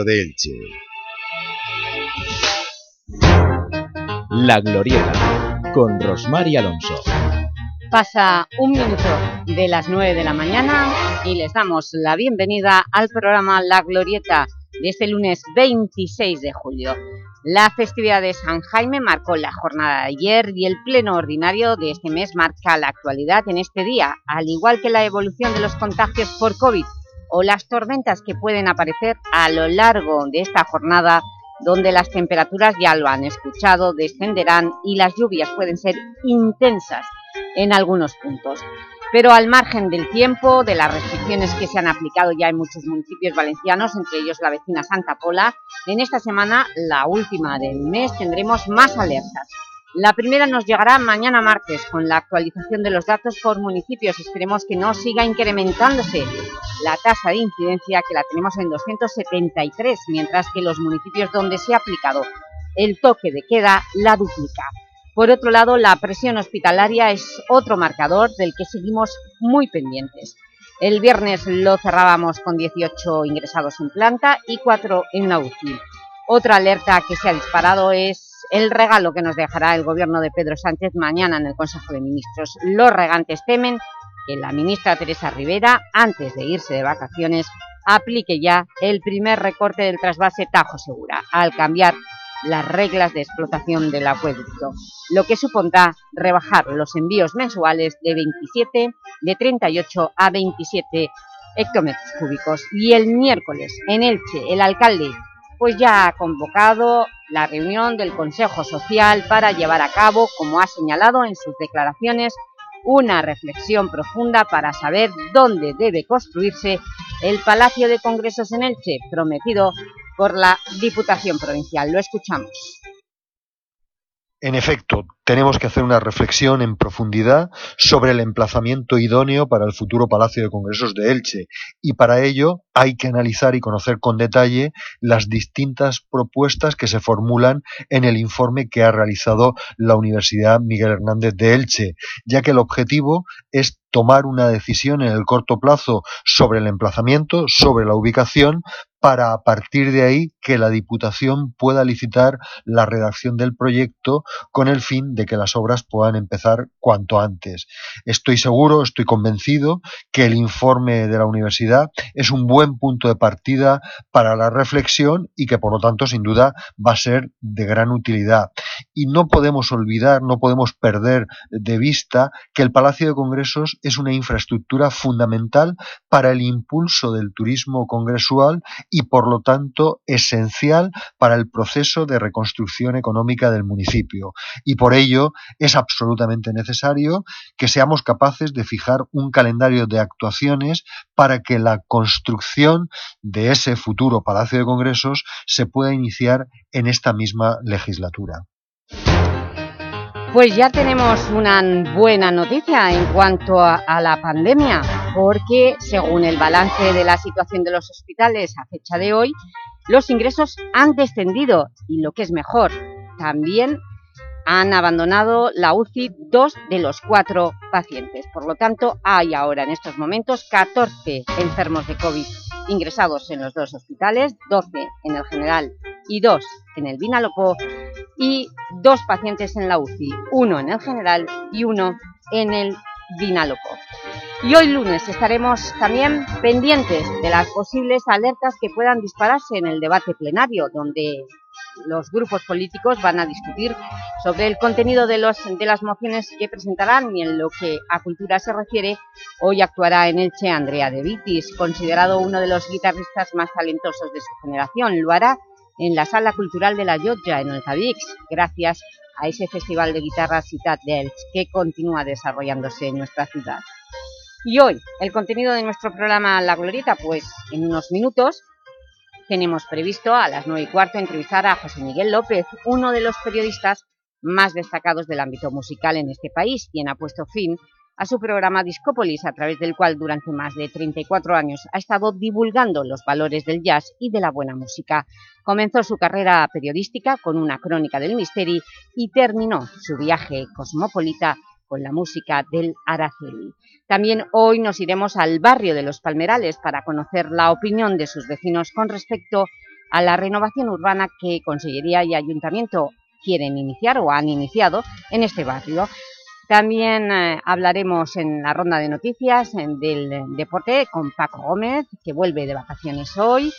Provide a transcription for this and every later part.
de Elche. La Glorieta, con Rosmar y Alonso. Pasa un minuto de las 9 de la mañana y les damos la bienvenida al programa La Glorieta de este lunes 26 de julio. La festividad de San Jaime marcó la jornada de ayer y el pleno ordinario de este mes marca la actualidad en este día, al igual que la evolución de los contagios por COVID o las tormentas que pueden aparecer a lo largo de esta jornada donde las temperaturas, ya lo han escuchado, descenderán y las lluvias pueden ser intensas en algunos puntos. Pero al margen del tiempo, de las restricciones que se han aplicado ya en muchos municipios valencianos, entre ellos la vecina Santa Pola, en esta semana, la última del mes, tendremos más alertas. La primera nos llegará mañana martes con la actualización de los datos por municipios. Esperemos que no siga incrementándose la tasa de incidencia que la tenemos en 273, mientras que los municipios donde se ha aplicado el toque de queda la duplica. Por otro lado, la presión hospitalaria es otro marcador del que seguimos muy pendientes. El viernes lo cerrábamos con 18 ingresados en planta y 4 en la UCI. Otra alerta que se ha disparado es el regalo que nos dejará el gobierno de Pedro Sánchez mañana en el Consejo de Ministros. Los regantes temen que la ministra Teresa Rivera, antes de irse de vacaciones, aplique ya el primer recorte del trasvase Tajo Segura, al cambiar las reglas de explotación del acueducto, lo que supondrá rebajar los envíos mensuales de 27, de 38 a 27 hectómetros cúbicos. Y el miércoles, en Elche, el alcalde pues ya ha convocado la reunión del Consejo Social para llevar a cabo, como ha señalado en sus declaraciones, una reflexión profunda para saber dónde debe construirse el Palacio de Congresos en Elche, prometido por la Diputación Provincial. Lo escuchamos. En efecto, tenemos que hacer una reflexión en profundidad sobre el emplazamiento idóneo para el futuro Palacio de Congresos de Elche. Y para ello hay que analizar y conocer con detalle las distintas propuestas que se formulan en el informe que ha realizado la Universidad Miguel Hernández de Elche, ya que el objetivo es tomar una decisión en el corto plazo sobre el emplazamiento, sobre la ubicación, para a partir de ahí que la Diputación pueda licitar la redacción del proyecto con el fin de que las obras puedan empezar cuanto antes. Estoy seguro, estoy convencido que el informe de la universidad es un buen punto de partida para la reflexión y que por lo tanto sin duda va a ser de gran utilidad. Y no podemos olvidar, no podemos perder de vista que el Palacio de Congresos es una infraestructura fundamental para el impulso del turismo congresual y por lo tanto esencial para el proceso de reconstrucción económica del municipio. Y por ello es absolutamente necesario que seamos capaces de fijar un calendario de actuaciones para que la construcción de ese futuro Palacio de Congresos se pueda iniciar en esta misma legislatura. Pues ya tenemos una buena noticia en cuanto a, a, la pandemia, porque según el balance de la situación de los hospitales a fecha de hoy, los ingresos han descendido y lo que es mejor, también han abandonado la UCI dos de los cuatro pacientes. Por lo tanto, hay ahora en estos momentos 14 enfermos de COVID ingresados en los dos hospitales, 12 en el general y dos en el Vinalopó y dos pacientes en la UCI, uno en el general y uno en el Vinalopó. Y hoy lunes estaremos también pendientes de las posibles alertas que puedan dispararse en el debate plenario, donde los grupos políticos van a discutir sobre el contenido de, los, de las mociones que presentarán y en lo que a cultura se refiere, hoy actuará en Elche Andrea De Vitis, considerado uno de los guitarristas más talentosos de su generación. Lo hará en la Sala Cultural de la Llotja, en el gracias a ese Festival de Guitarra Citat d'Elx que continúa desarrollándose en nuestra ciudad. Y hoy, el contenido de nuestro programa La Glorieta, pues en unos minutos tenemos previsto a las nueve y cuarto entrevistar a José Miguel López, uno de los periodistas más destacados del ámbito musical en este país, quien ha puesto fin a su programa Discópolis, a través del cual durante más de 34 años ha estado divulgando los valores del jazz y de la buena música. Comenzó su carrera periodística con una crónica del misterio y terminó su viaje cosmopolita con la música del Araceli. También hoy nos iremos al barrio de Los Palmerales para conocer la opinión de sus vecinos con respecto a la renovación urbana que Consellería y Ayuntamiento quieren iniciar o han iniciado en este barrio. También eh, hablaremos en la ronda de noticias del deporte con Paco Gómez, que vuelve de vacaciones hoy,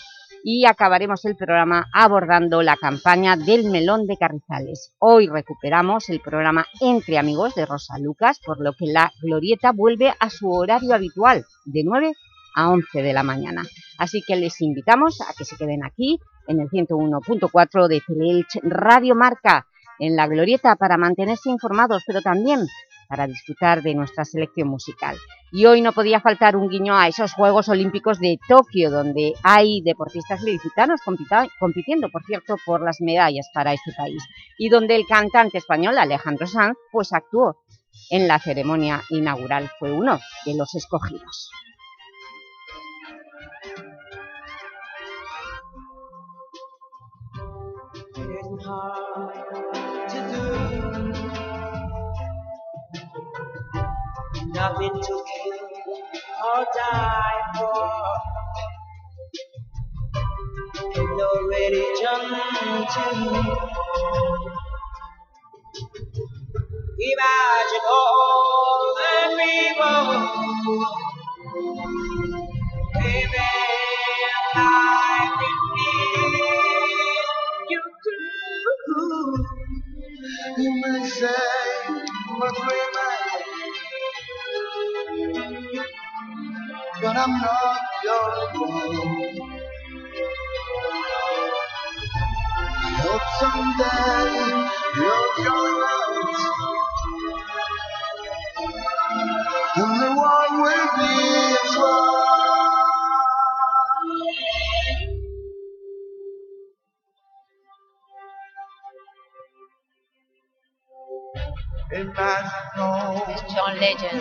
y acabaremos el programa abordando la campaña del melón de Carrizales. Hoy recuperamos el programa Entre Amigos de Rosa Lucas, por lo que la Glorieta vuelve a su horario habitual, de 9 a 11 de la mañana. Así que les invitamos a que se queden aquí, en el 101.4 de Teleelch Radio Marca, en la Glorieta, para mantenerse informados, pero también para disfrutar de nuestra selección musical. Y hoy no podía faltar un guiño a esos Juegos Olímpicos de Tokio, donde hay deportistas ilicitanos compitiendo, por cierto, por las medallas para este país, y donde el cantante español Alejandro Sanz pues actuó en la ceremonia inaugural, fue uno de los escogidos. Nothing to kill or die for. Ain't no religion to Imagine all the people living life in peace. You too. You may say, my remember. But I'm not your own. I hope someday you'll join us, and the world will be as one. John Legend.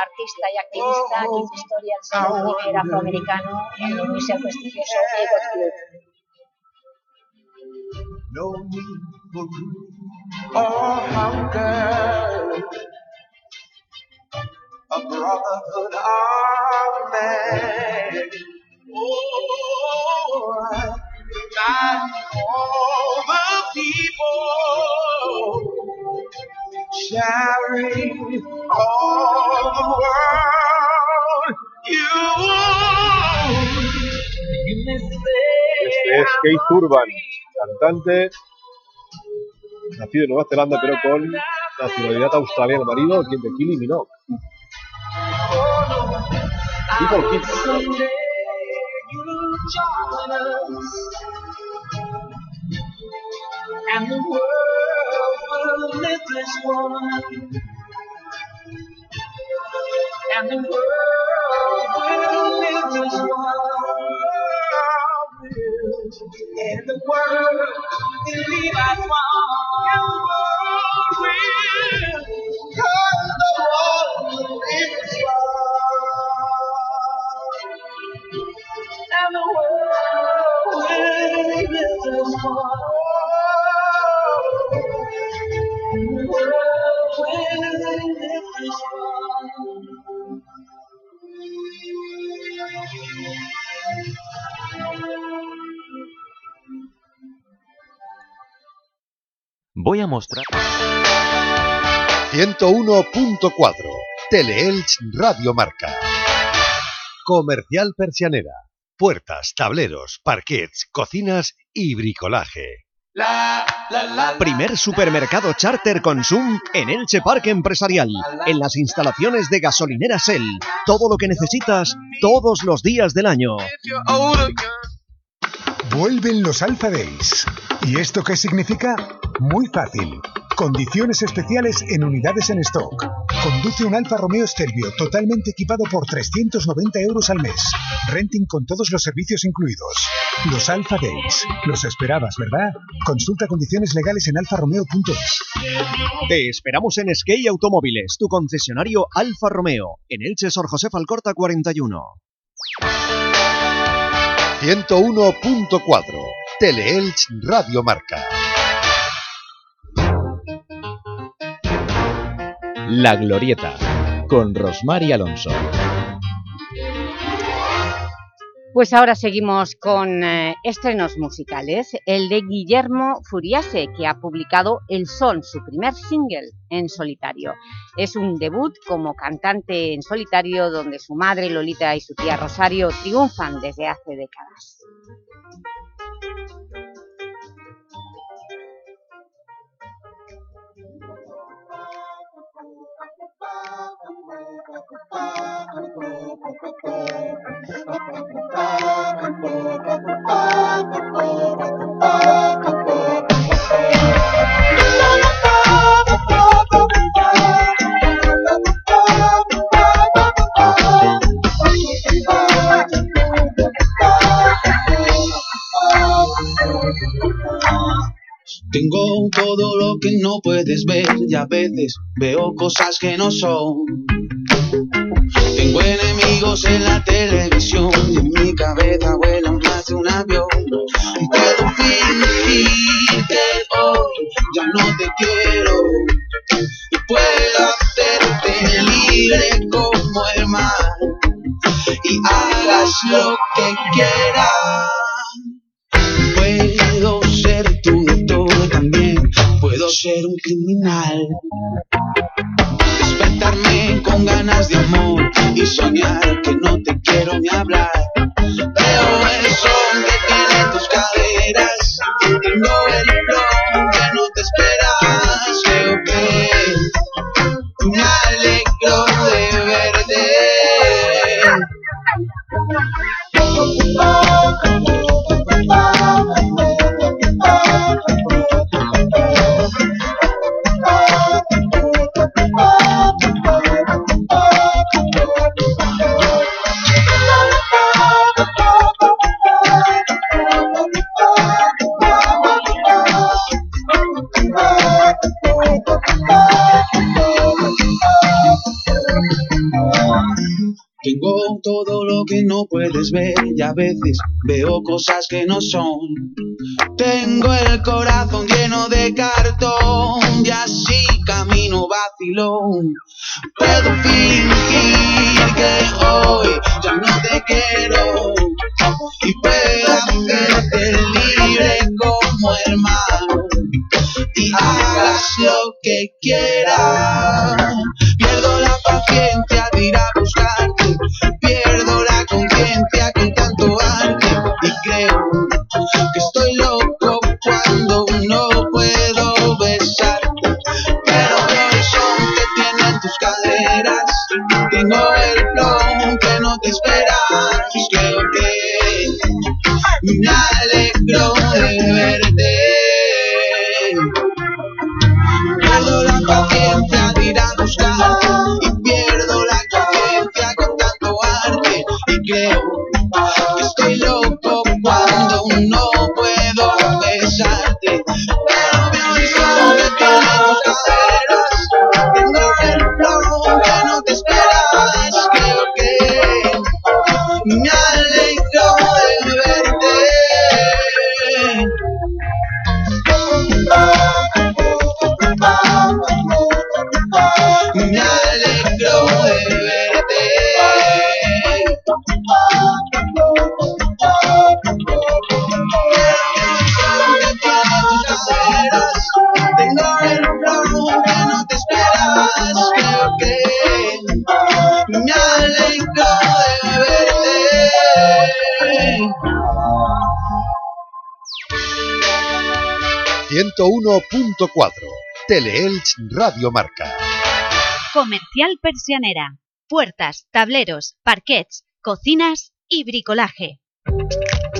Artista y activista que hizo historia al ser el primer afroamericano en unirse al prestigioso Egot Club. No or hunger, a brotherhood of men. Oh, not all the people sharing all the world you Este es Keith Urban, cantante, nacido en Nueva Zelanda pero con nacionalidad australiana, marido quien de Kylie Minogue. People Kids. And the world will live one. And the world will live this one. And the world will live as one. And the world will. And the world live as one. Voy a mostrar... 101.4 Teleelch Radio Marca Comercial Persianera Puertas, tableros, parquets, cocinas y bricolaje Primer supermercado charter Consum en Elche Parque Empresarial, en las instalaciones de gasolinera Shell. Todo lo que necesitas todos los días del año. Vuelven los Alpha Days. ¿Y esto qué significa? Muy fácil. Condiciones especiales en unidades en stock. Conduce un Alfa Romeo Stelvio totalmente equipado por 390 euros al mes. Renting con todos los servicios incluidos. Los Alfa Days. Los esperabas, ¿verdad? Consulta condiciones legales en alfaromeo.es. Te esperamos en Skate Automóviles, tu concesionario Alfa Romeo, en Elche Sor José Falcorta 41. 101.4 Teleelch Radio Marca. La Glorieta, con Rosmar Alonso. Pues ahora seguimos con eh, estrenos musicales. El de Guillermo Furiase, que ha publicado El Sol, su primer single en solitario. Es un debut como cantante en solitario donde su madre Lolita y su tía Rosario triunfan desde hace décadas. Thank you. Tengo todo lo que no puedes ver y a veces veo cosas que no son. Tengo enemigos en la televisión y en mi cabeza vuela más de un avión. Puedo fingir que hoy ya no te quiero y puedo hacerte libre como el mar y hagas lo que quieras. Ser un criminal despertarme con ganas de amor y soñar que no te quiero ni hablar. Veo el son que tiene tus caderas, tengo el ver y a veces veo cosas que no son. Tengo el corazón lleno de cartón y así camino vacilón. Puedo Teleelch Radio Marca. Comercial Persianera. Puertas, tableros, parquets, cocinas y bricolaje.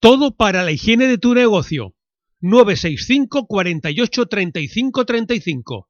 Todo para la higiene de tu negocio. 965 48 35 35.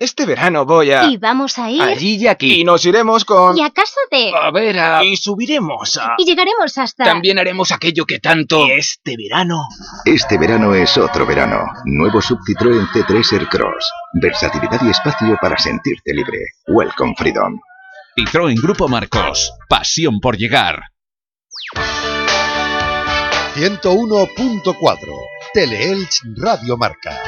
Este verano voy a... ¿Y vamos a ir? Allí y aquí. Y nos iremos con... ¿Y a casa de...? A ver, a... Y subiremos a... Y llegaremos hasta... También haremos aquello que tanto... Y este verano... Este verano es otro verano. Nuevo sub Citroën C3 Aircross. Versatilidad y espacio para sentirte libre. Welcome Freedom. Citroën Grupo Marcos. Pasión por llegar. 101.4 Teleelch Radio Marca.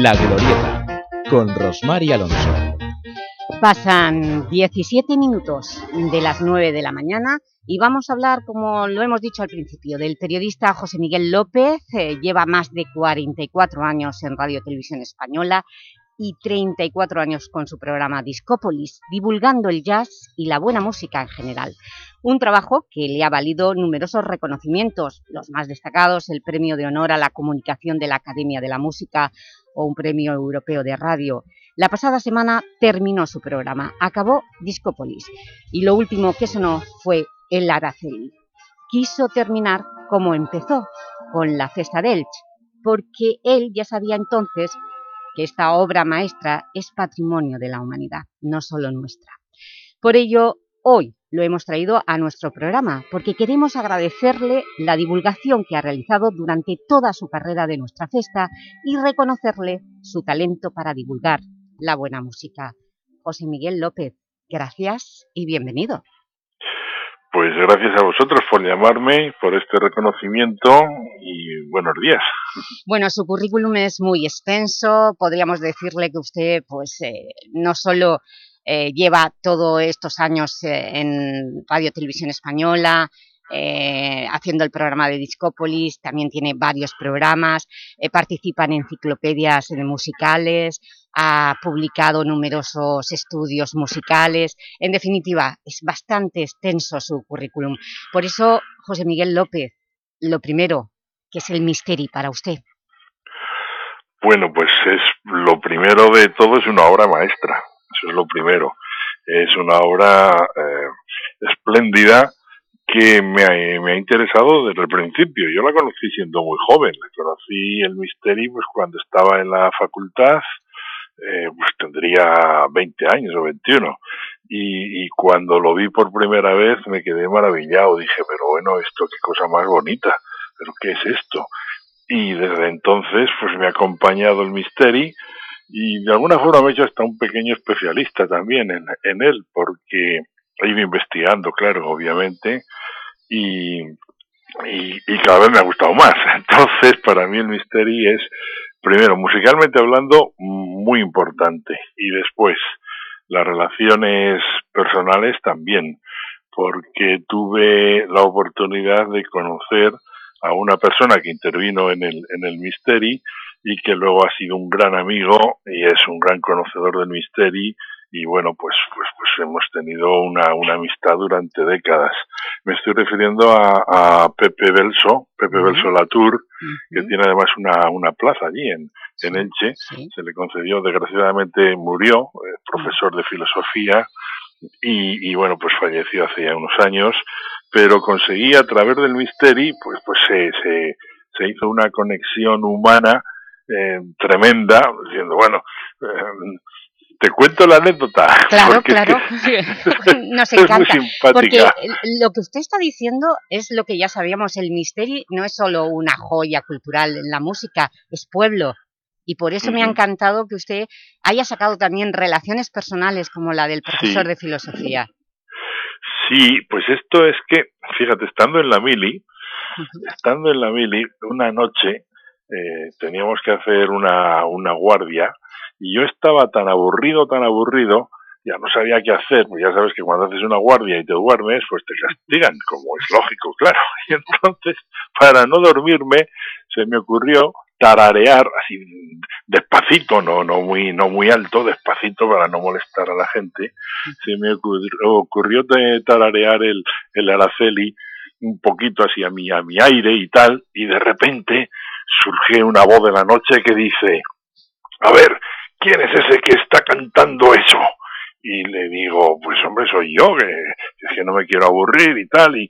La Glorieta, con Rosmar y Alonso. Pasan 17 minutos de las 9 de la mañana y vamos a hablar, como lo hemos dicho al principio, del periodista José Miguel López. Eh, lleva más de 44 años en Radio Televisión Española y 34 años con su programa Discópolis, divulgando el jazz y la buena música en general. Un trabajo que le ha valido numerosos reconocimientos, los más destacados, el Premio de Honor a la Comunicación de la Academia de la Música o un Premio Europeo de Radio. La pasada semana terminó su programa, acabó Discópolis, y lo último que sonó fue El Araceli. Quiso terminar como empezó, con la Cesta del Elche, porque él ya sabía entonces que esta obra maestra es patrimonio de la humanidad, no solo nuestra. Por ello, hoy lo hemos traído a nuestro programa, porque queremos agradecerle la divulgación que ha realizado durante toda su carrera de nuestra festa y reconocerle su talento para divulgar la buena música. José Miguel López, gracias y bienvenido. Pues gracias a vosotros por llamarme, por este reconocimiento y buenos días. Bueno, su currículum es muy extenso, podríamos decirle que usted pues eh, no solo eh, lleva todos estos años eh, en Radio Televisión Española, eh, haciendo el programa de Discópolis, también tiene varios programas, participa en enciclopedias musicales, ha publicado numerosos estudios musicales, en definitiva, es bastante extenso su currículum. Por eso, José Miguel López, lo primero, ¿qué es el misterio para usted? Bueno, pues es lo primero de todo es una obra maestra es lo primero. Es una obra eh, espléndida que me ha, me ha, interesado desde el principio. Yo la conocí siendo muy joven, la conocí el misterio pues cuando estaba en la facultad, eh, pues tendría 20 años o 21. Y, y, cuando lo vi por primera vez me quedé maravillado. Dije, pero bueno, esto qué cosa más bonita, pero ¿qué es esto? Y desde entonces pues me ha acompañado el misterio y de alguna forma me he hecho hasta un pequeño especialista también en, en él, porque he ido investigando, claro, obviamente, y, y, cada vez me ha gustado más. Entonces, para mí el misterio es, primero, musicalmente hablando, muy importante, y después, las relaciones personales también, porque tuve la oportunidad de conocer a una persona que intervino en el, en el misterio y que luego ha sido un gran amigo y es un gran conocedor del misterio y bueno, pues, pues, pues hemos tenido una, una amistad durante décadas. Me estoy refiriendo a, a Pepe Belso, Pepe Belso Latour, que tiene además una, una plaza allí en, en Elche. Se le concedió, desgraciadamente murió, eh, profesor de filosofía, y, y, bueno, pues falleció hace ya unos años, pero conseguí a través del misterio, pues, pues se, se, se hizo una conexión humana eh, tremenda, diciendo, bueno, eh, te cuento la anécdota. Claro, claro. Nos encanta. Porque lo que usted está diciendo es lo que ya sabíamos, el misterio no es solo una joya cultural en la música, es pueblo. Y por eso me ha encantado que usted haya sacado también relaciones personales como la del profesor de filosofía. Sí, pues esto es que, fíjate, estando en la mili, estando en la mili, una noche eh, teníamos que hacer una, una guardia y yo estaba tan aburrido, tan aburrido, ya no sabía qué hacer, pues ya sabes que cuando haces una guardia y te duermes, pues te castigan, como es lógico, claro. Y entonces, para no dormirme, se me ocurrió tararear, así despacito, no, no muy, no muy alto, despacito para no molestar a la gente, se me ocurrió, tararear el, el Araceli un poquito así a mi, a mi aire y tal, y de repente surge una voz de la noche que dice, a ver, ¿quién es ese que está cantando eso? Y le digo, pues hombre, soy yo, que es que no me quiero aburrir y tal, y,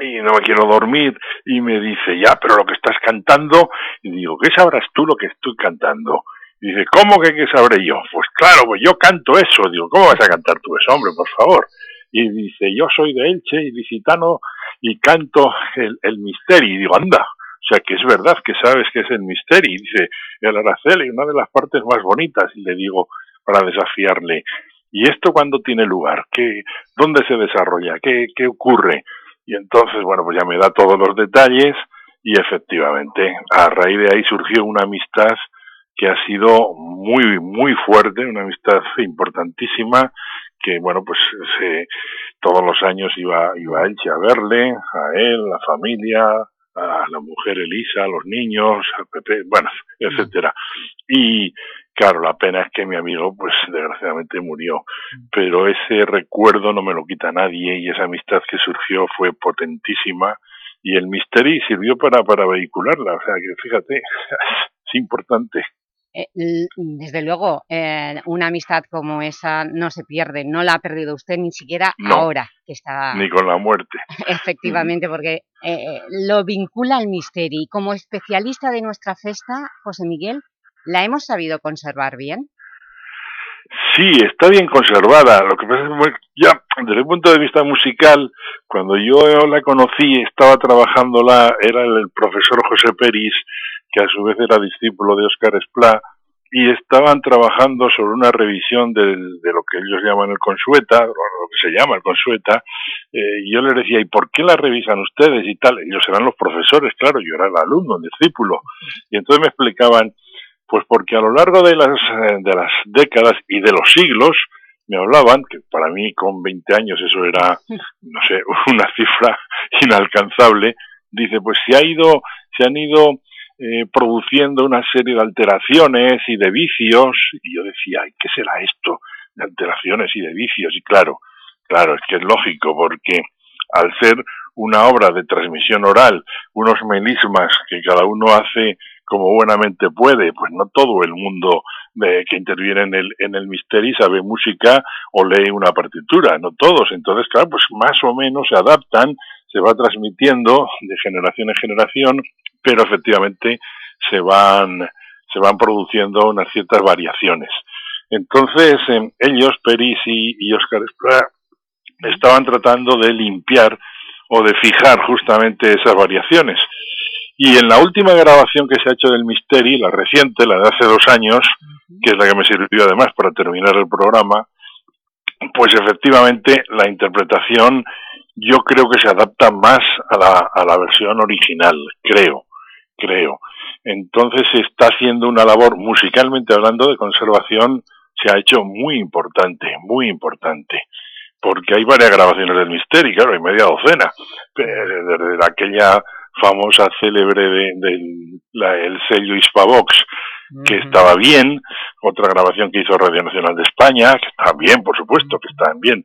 y no me quiero dormir. Y me dice, ya, pero lo que estás cantando, y digo, ¿qué sabrás tú lo que estoy cantando? Y dice, ¿cómo que qué sabré yo? Pues claro, pues yo canto eso. Digo, ¿cómo vas a cantar tú eso, hombre, por favor? Y dice, yo soy de Elche, y licitano, y canto el, el misterio. Y digo, anda, o sea, que es verdad que sabes que es el misterio. Y dice, el Araceli, una de las partes más bonitas. Y le digo, para desafiarle, ¿y esto cuándo tiene lugar? ¿Qué, ¿Dónde se desarrolla? ¿Qué, ¿Qué ocurre? Y entonces, bueno, pues ya me da todos los detalles y efectivamente, a raíz de ahí surgió una amistad que ha sido muy, muy fuerte, una amistad importantísima, que bueno, pues se, todos los años iba, iba a Elche a verle, a él, la familia, a la mujer Elisa, a los niños, a Pepe, bueno, etcétera. Y claro, la pena es que mi amigo, pues desgraciadamente murió, pero ese recuerdo no me lo quita nadie y esa amistad que surgió fue potentísima. Y el misterio sirvió para, para vehicularla, o sea que fíjate, es importante. Eh, desde luego, eh, una amistad como esa no se pierde, no la ha perdido usted ni siquiera No, ahora que está... Ni con la muerte. Efectivamente, porque eh, lo vincula al misterio. Y como especialista de nuestra festa, José Miguel, ¿la hemos sabido conservar bien? Sí, está bien conservada. Lo que pasa es que ya desde el punto de vista musical, cuando yo la conocí, estaba trabajándola, era el profesor José Peris, que a su vez era discípulo de Óscar Esplá, y estaban trabajando sobre una revisión del- de lo que ellos llaman el consueta, o lo que se llama el consueta, eh, y yo les decía, ¿y por qué la revisan ustedes y tal? Ellos eran los profesores, claro, yo era el alumno, el discípulo, y entonces me explicaban, pues porque a lo largo de las, eh, de las décadas y de los siglos me hablaban, que para mí con 20 años eso era, no sé, una cifra inalcanzable, dice, pues se ha ido, se han ido eh, produciendo una serie de alteraciones y de vicios, y yo decía, "Ay, ¿qué será esto de alteraciones y de vicios? Y claro, claro, es que es lógico, porque al ser una obra de transmisión oral, unos melismas que cada uno hace como buenamente puede, pues no todo el mundo de- que interviene en el, en el misterio sabe música o lee una partitura, no todos. Entonces, claro, pues más o menos se adaptan, se va transmitiendo de generación en generación, pero efectivamente se van, se van produciendo unas ciertas variaciones. Entonces, em, ellos, Peris y, y Oscar Esplá, estaban tratando de limpiar o de fijar justamente esas variaciones. Y en la última grabación que se ha hecho del Misteri, la reciente, la de hace dos años, que es la que me sirvió además para terminar el programa, pues efectivamente la interpretación yo creo que se adapta más a la, a la versión original, creo, creo. Entonces se está haciendo una labor, musicalmente hablando, de conservación, se ha hecho muy importante, muy importante. Porque hay varias grabaciones del Misteri, claro, hay media docena, desde aquella famosa célebre de, del la- el sello Hispavox, que estaba bien, otra grabación que hizo Radio Nacional de España, que está bien, por supuesto, que estaban bien,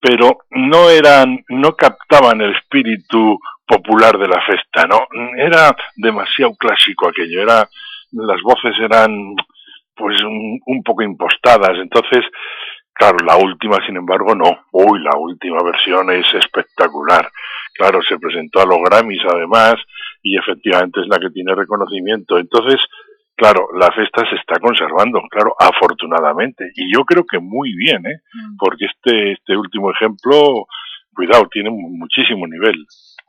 pero no eran, no captaban el espíritu popular de la festa, no, era demasiado clásico aquello, era, las voces eran pues un, un poco impostadas, entonces Claro, la última, sin embargo, no. Uy, la última versión es espectacular. Claro, se presentó a los Grammys además y efectivamente es la que tiene reconocimiento. Entonces, claro, la fiesta se está conservando, claro, afortunadamente. Y yo creo que muy bien, ¿eh? Porque este, este último ejemplo, cuidado, tiene mu- muchísimo nivel.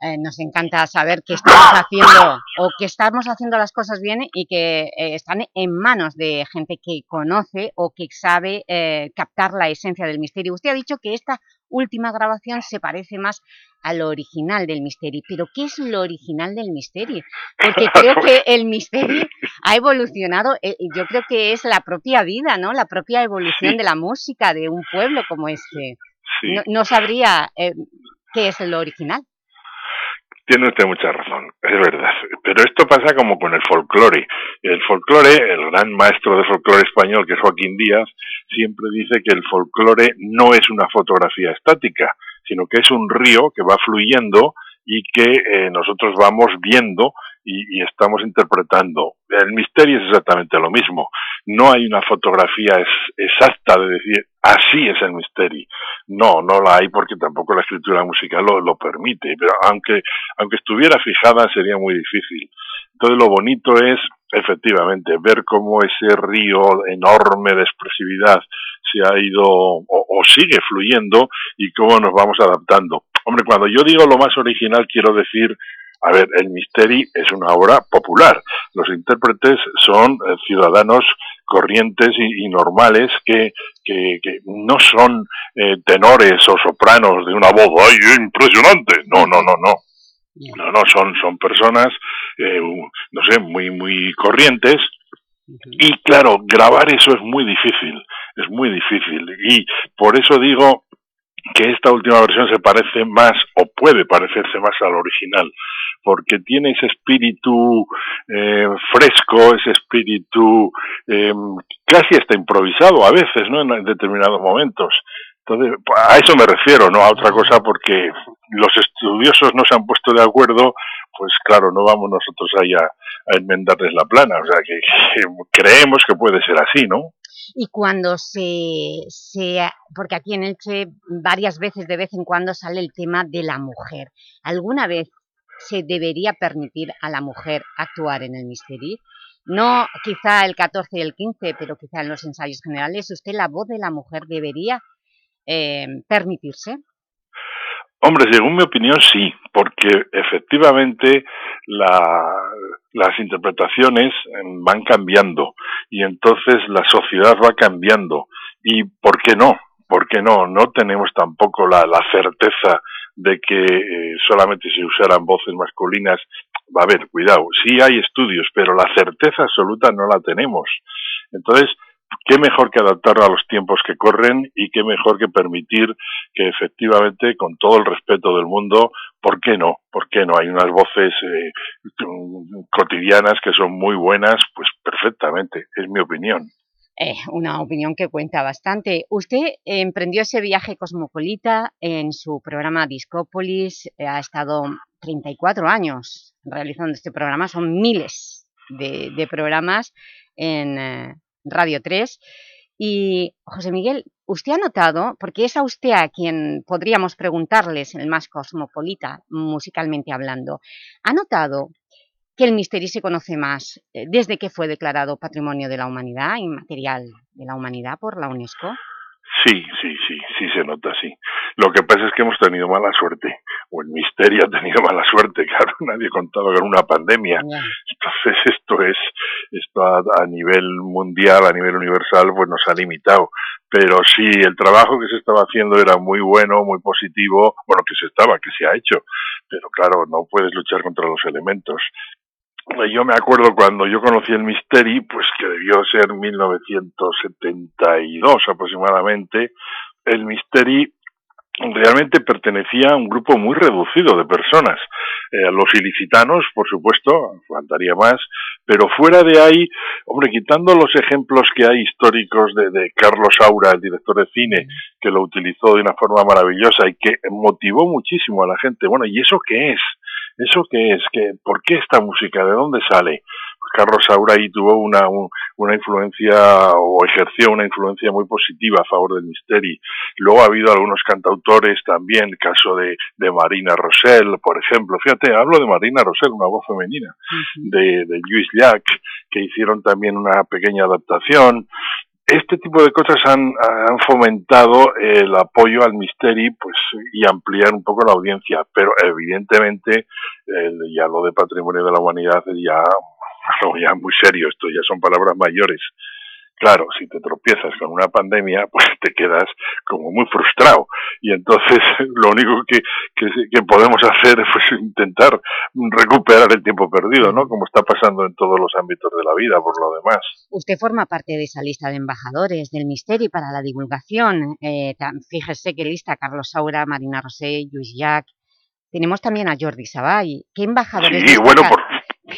Eh, nos encanta saber que estamos haciendo o que estamos haciendo las cosas bien y que eh, están en manos de gente que conoce o que sabe eh, captar la esencia del misterio. Usted ha dicho que esta última grabación se parece más a lo original del misterio. ¿Pero qué es lo original del misterio? Porque creo que el misterio ha evolucionado, eh, yo creo que es la propia vida, ¿no? La propia evolución Sí. de la música de un pueblo como este. Sí. No, no sabría eh, qué es lo original. Tiene usted mucha razón, es verdad. Pero esto pasa como con el folclore. El folclore, el gran maestro de folclore español, que es Joaquín Díaz, siempre dice que el folclore no es una fotografía estática, sino que es un río que va fluyendo y que eh, nosotros vamos viendo y, y, estamos interpretando. El misterio es exactamente lo mismo. No hay una fotografía es, exacta de decir así es el misterio. No, no la hay porque tampoco la escritura musical lo, lo permite. Pero aunque, aunque estuviera fijada sería muy difícil. Entonces lo bonito es efectivamente ver cómo ese río enorme de expresividad se ha ido o, o sigue fluyendo y cómo nos vamos adaptando. Hombre, cuando yo digo lo más original quiero decir a ver, el Misteri es una obra popular. Los intérpretes son eh, ciudadanos corrientes y, y normales que, que, que, no son eh, tenores o sopranos de una voz ¡ay, impresionante! No, no, no, no. No, no, son, son personas, eh, no sé, muy, muy corrientes. Y claro, grabar eso es muy difícil, es muy difícil. Y por eso digo que esta última versión se parece más o puede parecerse más al original porque tiene ese espíritu eh, fresco, ese espíritu eh, casi hasta improvisado a veces, ¿no? En determinados momentos. Entonces, a eso me refiero, no a otra cosa, porque los estudiosos no se han puesto de acuerdo, pues claro, no vamos nosotros ahí a, a enmendarles la plana, o sea, que, que creemos que puede ser así, ¿no? y cuando se, se, porque aquí en Elche varias veces de vez en cuando sale el tema de la mujer. ¿Alguna vez se debería permitir a la mujer actuar en el Misteri? No quizá el 14 y el 15, pero quizá en los ensayos generales. ¿Usted la voz de la mujer debería eh, permitirse? Hombre, según mi opinión sí, porque efectivamente la, las interpretaciones van cambiando y entonces la sociedad va cambiando. ¿Y por qué no? ¿Por qué no? No tenemos tampoco la certeza de que eh, solamente se usaran voces masculinas. Va a haber, cuidado, sí hay estudios, pero la certeza absoluta no la tenemos. Entonces, qué mejor que adaptarlo a los tiempos que corren y qué mejor que permitir que efectivamente, con todo el respeto del mundo, ¿por qué no? ¿Por qué no? Hay unas voces eh, cotidianas que son muy buenas, pues perfectamente, es mi opinión. Eh, una opinión que cuenta bastante. Usted emprendió ese viaje cosmopolita en su programa Discópolis, eh, ha estado 34 años realizando este programa, son miles de, de programas en eh, Radio 3. Y, José Miguel, ¿usted ha notado, porque es a usted a quien podríamos preguntarles, el más cosmopolita, musicalmente hablando, ¿ha notado que el misterio se conoce más eh, desde que fue declarado Patrimonio de la Humanidad, inmaterial de la humanidad por la UNESCO? Sí, sí, sí, sí se nota, sí. Lo que pasa es que hemos tenido mala suerte, o el misterio ha tenido mala suerte, claro, nadie contaba con una pandemia. Yeah. Entonces esto es, esto a, a, nivel mundial, a nivel universal, pues nos ha limitado. Pero sí, el trabajo que se estaba haciendo era muy bueno, muy positivo, bueno, que se estaba, que se ha hecho, pero claro, no puedes luchar contra los elementos. Yo me acuerdo cuando yo conocí el Misteri, pues que debió ser 1972 aproximadamente, el Misteri realmente pertenecía a un grupo muy reducido de personas. Eh, los ilicitanos, por supuesto, faltaría más, pero fuera de ahí, hombre, quitando los ejemplos que hay históricos de, de, Carlos Aura, el director de cine, que lo utilizó de una forma maravillosa y que motivó muchísimo a la gente, bueno, ¿y eso qué es? ¿Eso qué es? ¿Qué, ¿Por qué esta música? ¿De dónde sale? Carlos Saura ahí tuvo una, un, una influencia o ejerció una influencia muy positiva a favor del Misteri. Luego ha habido algunos cantautores también, el caso de, de Marina Rosell, por ejemplo. Fíjate, hablo de Marina Rosell, una voz femenina, uh -huh. de, de Luis Llach, que hicieron también una pequeña adaptación este tipo de cosas han, fomentado el apoyo al Misteri pues, y ampliar un poco la audiencia, pero evidentemente el, ya lo de patrimonio de la humanidad es ya, ya muy serio, esto ya son palabras mayores. Claro, si te tropiezas con una pandemia, pues te quedas como muy frustrado. Y entonces lo único que, que, que podemos hacer es pues, intentar recuperar el tiempo perdido, ¿no? Como está pasando en todos los ámbitos de la vida, por lo demás. Usted forma parte de esa lista de embajadores del Misteri para la divulgación. Eh, fíjese que lista Carlos Saura, Marina Rosé, Luis Llach, tenemos también a Jordi Sabay. ¿Qué embajadores Sí, bueno, por,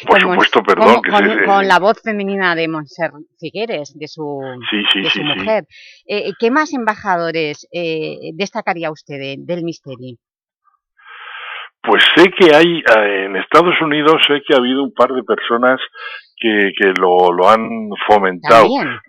por Como- supuesto, perdón. como- que con, se- con la voz femenina de Montserrat Figueres, de su, Sí, sí, de sí, su sí. mujer. Eh, ¿Qué más embajadores eh, destacaría usted de- del Misteri? Pues sé que hay, eh, en Estados Unidos sé que ha habido un par de personas que, que lo, lo han fomentado. También.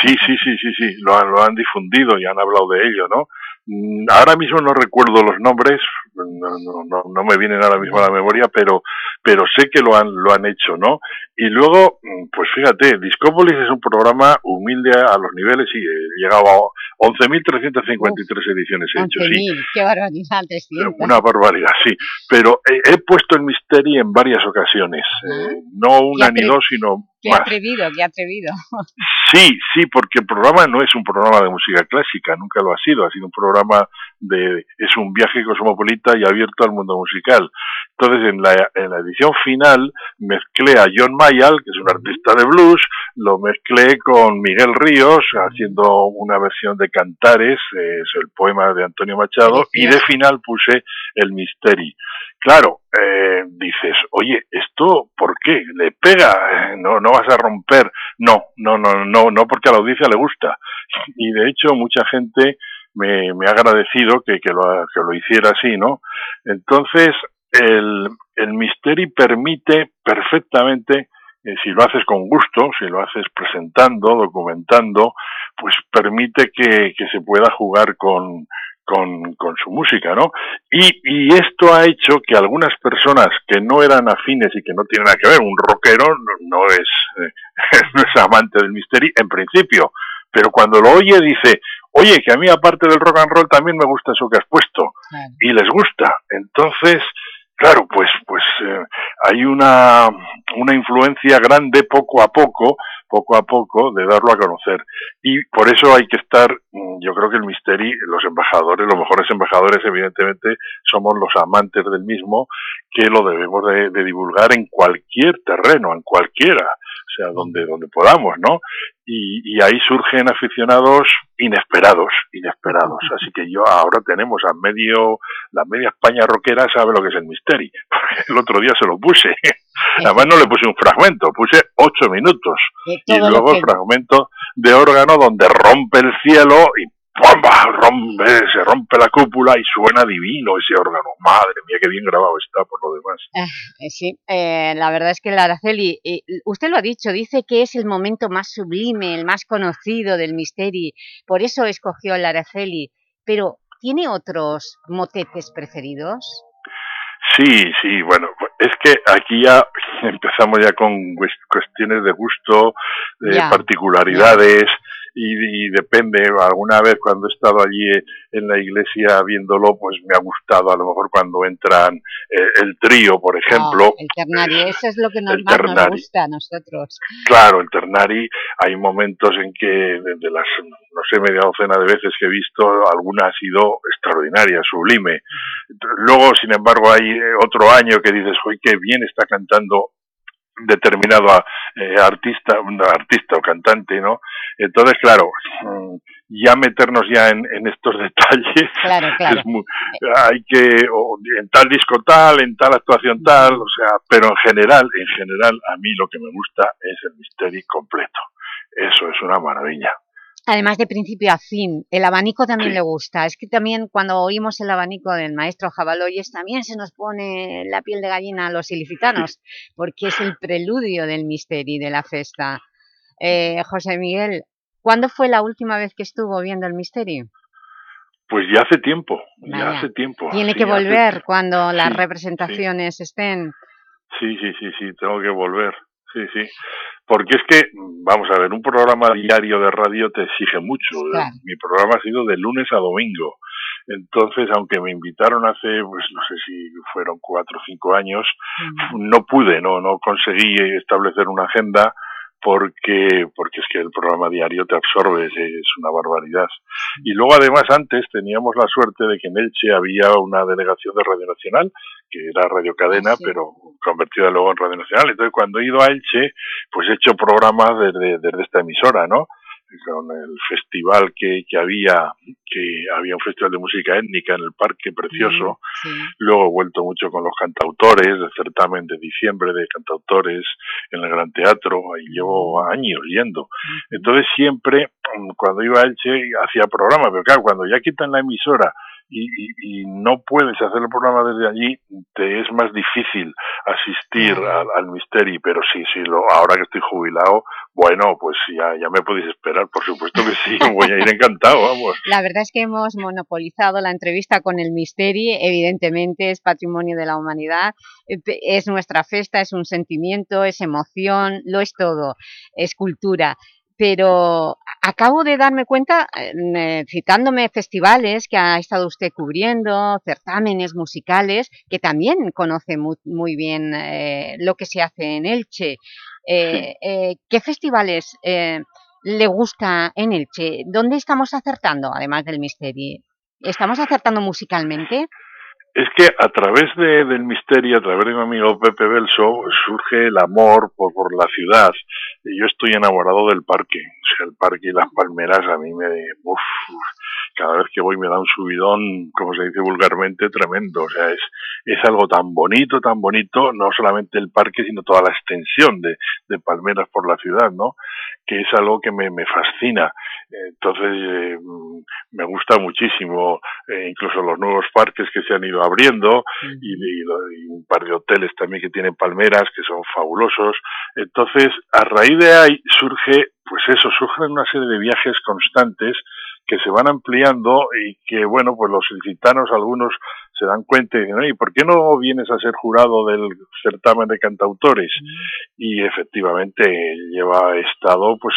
Sí, sí, sí, sí, sí, lo han, lo han difundido y han hablado de ello, ¿no? Mm, Ahora mismo no recuerdo los nombres, no, no, no, no me vienen ahora mismo a la memoria, pero, pero sé que lo han, lo han hecho, ¿no? Y luego, mm, pues fíjate, Discópolis es un programa humilde a los niveles y he llegado a 11.353 ediciones he hecho, sí. 11.000, qué barbaridad, 300. Una barbaridad, sí. Pero he, he puesto el Misteri en varias ocasiones. eh, no una ni dos, sino Qué atrevido, qué atrevido. Sí, sí, porque el programa no es un programa de música clásica, nunca lo ha sido. Ha sido un programa de... es un viaje cosmopolita y abierto al mundo musical. Entonces, en la, en la edición final, mezclé a John Mayall, que es un artista de blues, lo mezclé con Miguel Ríos, haciendo una versión de Cantares, es el poema de Antonio Machado, y de final puse el Misteri. Claro, eh, dices, oye, ¿esto por qué? ¿Le pega? Eh, ¿No, ¿No vas a romper? No, no, no, no, no porque a la audiencia le gusta. Y de hecho mucha gente me, ha agradecido que, que, lo, que lo hiciera así, ¿no? Entonces, el, el Misteri permite perfectamente, eh, si lo haces con gusto, si lo haces presentando, documentando, pues permite que, que se pueda jugar con, con, con su música, ¿no? Y, y esto ha hecho que algunas personas que no eran afines y que no tienen nada que ver, un rockero no, no es, eh, no es amante del Misteri en principio, pero cuando lo oye dice, oye, que a mí aparte del rock and roll también me gusta eso que has puesto, y les gusta. Entonces, claro, pues, pues eh, hay una, una influencia grande poco a poco, poco a poco, de darlo a conocer. Y por eso hay que estar, mm, yo creo que el Misteri, los embajadores, los mejores embajadores, evidentemente, somos los amantes del mismo, que lo debemos de, de divulgar en cualquier terreno, en cualquiera, o sea, donde, donde podamos, ¿no? Y, y ahí surgen aficionados inesperados, inesperados. Así que yo ahora tenemos a medio, la media España rockera sabe lo que es el Misteri. El otro día se lo puse. Además no le puse un fragmento, puse ocho minutos. Y luego el fragmento de órgano donde rompe el cielo y ¡pumba! Rompe, se rompe la cúpula y suena divino ese órgano. Madre mía, qué bien grabado está por lo demás. Ah, eh, sí, eh, la verdad es que el Araceli, eh, usted lo ha dicho, dice que es el momento más sublime, el más conocido del Misteri, por eso escogió el Araceli, pero ¿tiene otros motetes preferidos? Sí, sí, bueno, es que aquí ya empezamos ya con cues- cuestiones de gusto, de Ya, particularidades y, y depende, alguna vez cuando he estado allí eh, en la iglesia viéndolo, pues me ha gustado a lo mejor cuando entran eh, el trío, por ejemplo, Ah, el ternario, eso es lo que nos, más nos gusta a nosotros. Claro, el Ternari, hay momentos en que de, de las, no sé, media docena de veces que he visto, alguna ha sido extraordinaria, sublime. Luego, sin embargo, hay eh, otro año que dices, ¡ay, qué bien está cantando determinado eh, artista, un artista o cantante, ¿no? Entonces, claro, mm, ya meternos ya en, en estos detalles Claro, claro. es muy, hay que o en tal disco tal, en tal actuación tal, o sea, pero en general, en general a mí lo que me gusta es el misterio completo. Eso es una maravilla. Además de principio a fin, el abanico también le gusta. Es que también cuando oímos el abanico del maestro Jabaloyes también se nos pone la piel de gallina a los ilicitanos, porque es el preludio del misteri de la festa. Eh, José Miguel, ¿cuándo fue la última vez que estuvo viendo el misteri? Pues ya hace tiempo, ya hace tiempo. Tiene sí, que hace- volver cuando las sí, representaciones estén... Sí, sí, sí, sí, tengo que volver. Sí, sí. Porque es que, vamos a ver, un programa diario de radio te exige mucho. Claro. Mi programa ha sido de lunes a domingo. Entonces, aunque me invitaron hace, pues no sé si fueron cuatro o cinco años, no pude, no, no conseguí establecer una agenda porque, porque es que el programa diario te absorbe, es, es una barbaridad. Y luego además antes teníamos la suerte de que en Elche había una delegación de Radio Nacional, que era Radio Cadena, pero convertida luego en Radio Nacional. Entonces cuando he ido a Elche, pues he hecho programas desde, desde esta emisora, ¿no? Con el festival que, que había, que había un festival de música étnica en el parque precioso. Luego he vuelto mucho con los cantautores, el certamen de diciembre de cantautores en el Gran Teatro, ahí llevo años yendo. Entonces siempre, cuando iba a Elche, hacía programa, pero claro, cuando ya quitan la emisora y, y, no puedes hacer el programa desde allí, te es más difícil asistir al, al Misteri, pero sí, sí, lo, ahora que estoy jubilado, bueno, pues ya, ya me podéis esperar, por supuesto que sí, voy a ir encantado, vamos. La verdad es que hemos monopolizado la entrevista con el Misteri, evidentemente es patrimonio de la humanidad, eh, es nuestra festa, es un sentimiento, es emoción, lo es todo, es cultura pero acabo de darme cuenta, eh, citándome festivales que ha estado usted cubriendo, certámenes musicales, que también conoce muy, bien eh, lo que se hace en Elche. Eh, ¿Qué festivales le gusta en Elche? ¿Dónde estamos acertando, además del Misteri? ¿Estamos acertando musicalmente? Es que a través de, del misterio, a través de mi amigo Pepe Belso, surge el amor por, por la ciudad. Yo estoy enamorado del parque. O sea, el parque y las palmeras a mí me... Uf, cada vez que voy me da un subidón, como se dice vulgarmente, tremendo. O sea, es, es algo tan bonito, tan bonito, no solamente el parque, sino toda la extensión de, de palmeras por la ciudad, ¿no? Que es algo que me, me fascina. Entonces, eh, me gusta muchísimo, eh, incluso los nuevos parques que se han ido abriendo y, y, un par de hoteles también que tienen palmeras que son fabulosos. Entonces, a raíz de ahí surge, pues eso, surgen una serie de viajes constantes que se van ampliando y que, bueno, pues los licitanos, algunos se dan cuenta y dicen, ¿y por qué no vienes a ser jurado del certamen de cantautores? Y efectivamente lleva estado, pues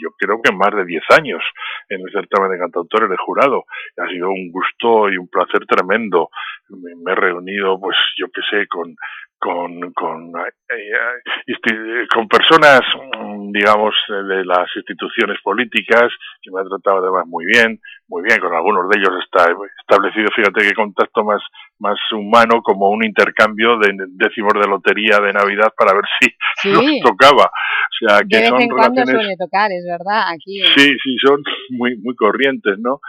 yo creo que más de 10 años en el certamen de cantautores de jurado. Ha sido un gusto y un placer tremendo. Me, he reunido, pues yo qué sé, con con, con, eh, con personas, mm, digamos, de las instituciones políticas, que me han tratado además muy bien, muy bien, con algunos de ellos está establecido, fíjate qué contacto más, más humano como un intercambio de décimos de lotería de Navidad para ver si sí. nos tocaba. O sea, que de vez son en cuando relaciones... suele tocar, es verdad, aquí. Sí, sí, son muy, muy corrientes, ¿no?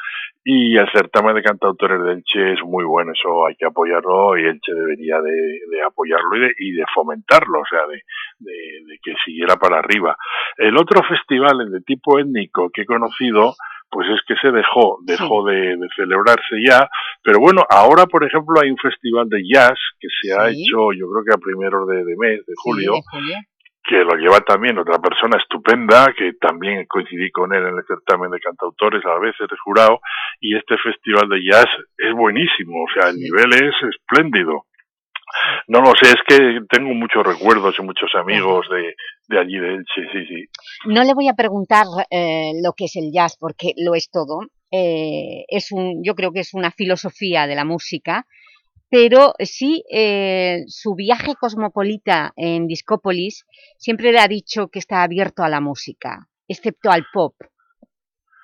Y el certamen de cantautores de Elche es muy bueno, eso hay que apoyarlo y Elche debería de, de apoyarlo y de, y de, fomentarlo, o sea, de, de, de, que siguiera para arriba. El otro festival de tipo étnico que he conocido, pues es que se dejó, dejó sí. de, celebrarse ya, pero bueno, ahora por ejemplo hay un festival de jazz que se sí. ha hecho, yo creo que a primeros de, mes, de julio, sí, de julio que lo lleva también otra persona estupenda, que también coincidí con él en el certamen de cantautores a veces de jurado, y este festival de jazz es buenísimo, o sea, el nivel es espléndido. No lo sé, es que tengo muchos recuerdos y muchos amigos de, de allí de Elche, sí, sí. No le voy a preguntar eh, lo que es el jazz, porque lo es todo. Eh, es un, yo creo que es una filosofía de la música, pero sí eh, su viaje cosmopolita en Discópolis siempre le ha dicho que está abierto a la música, excepto al pop.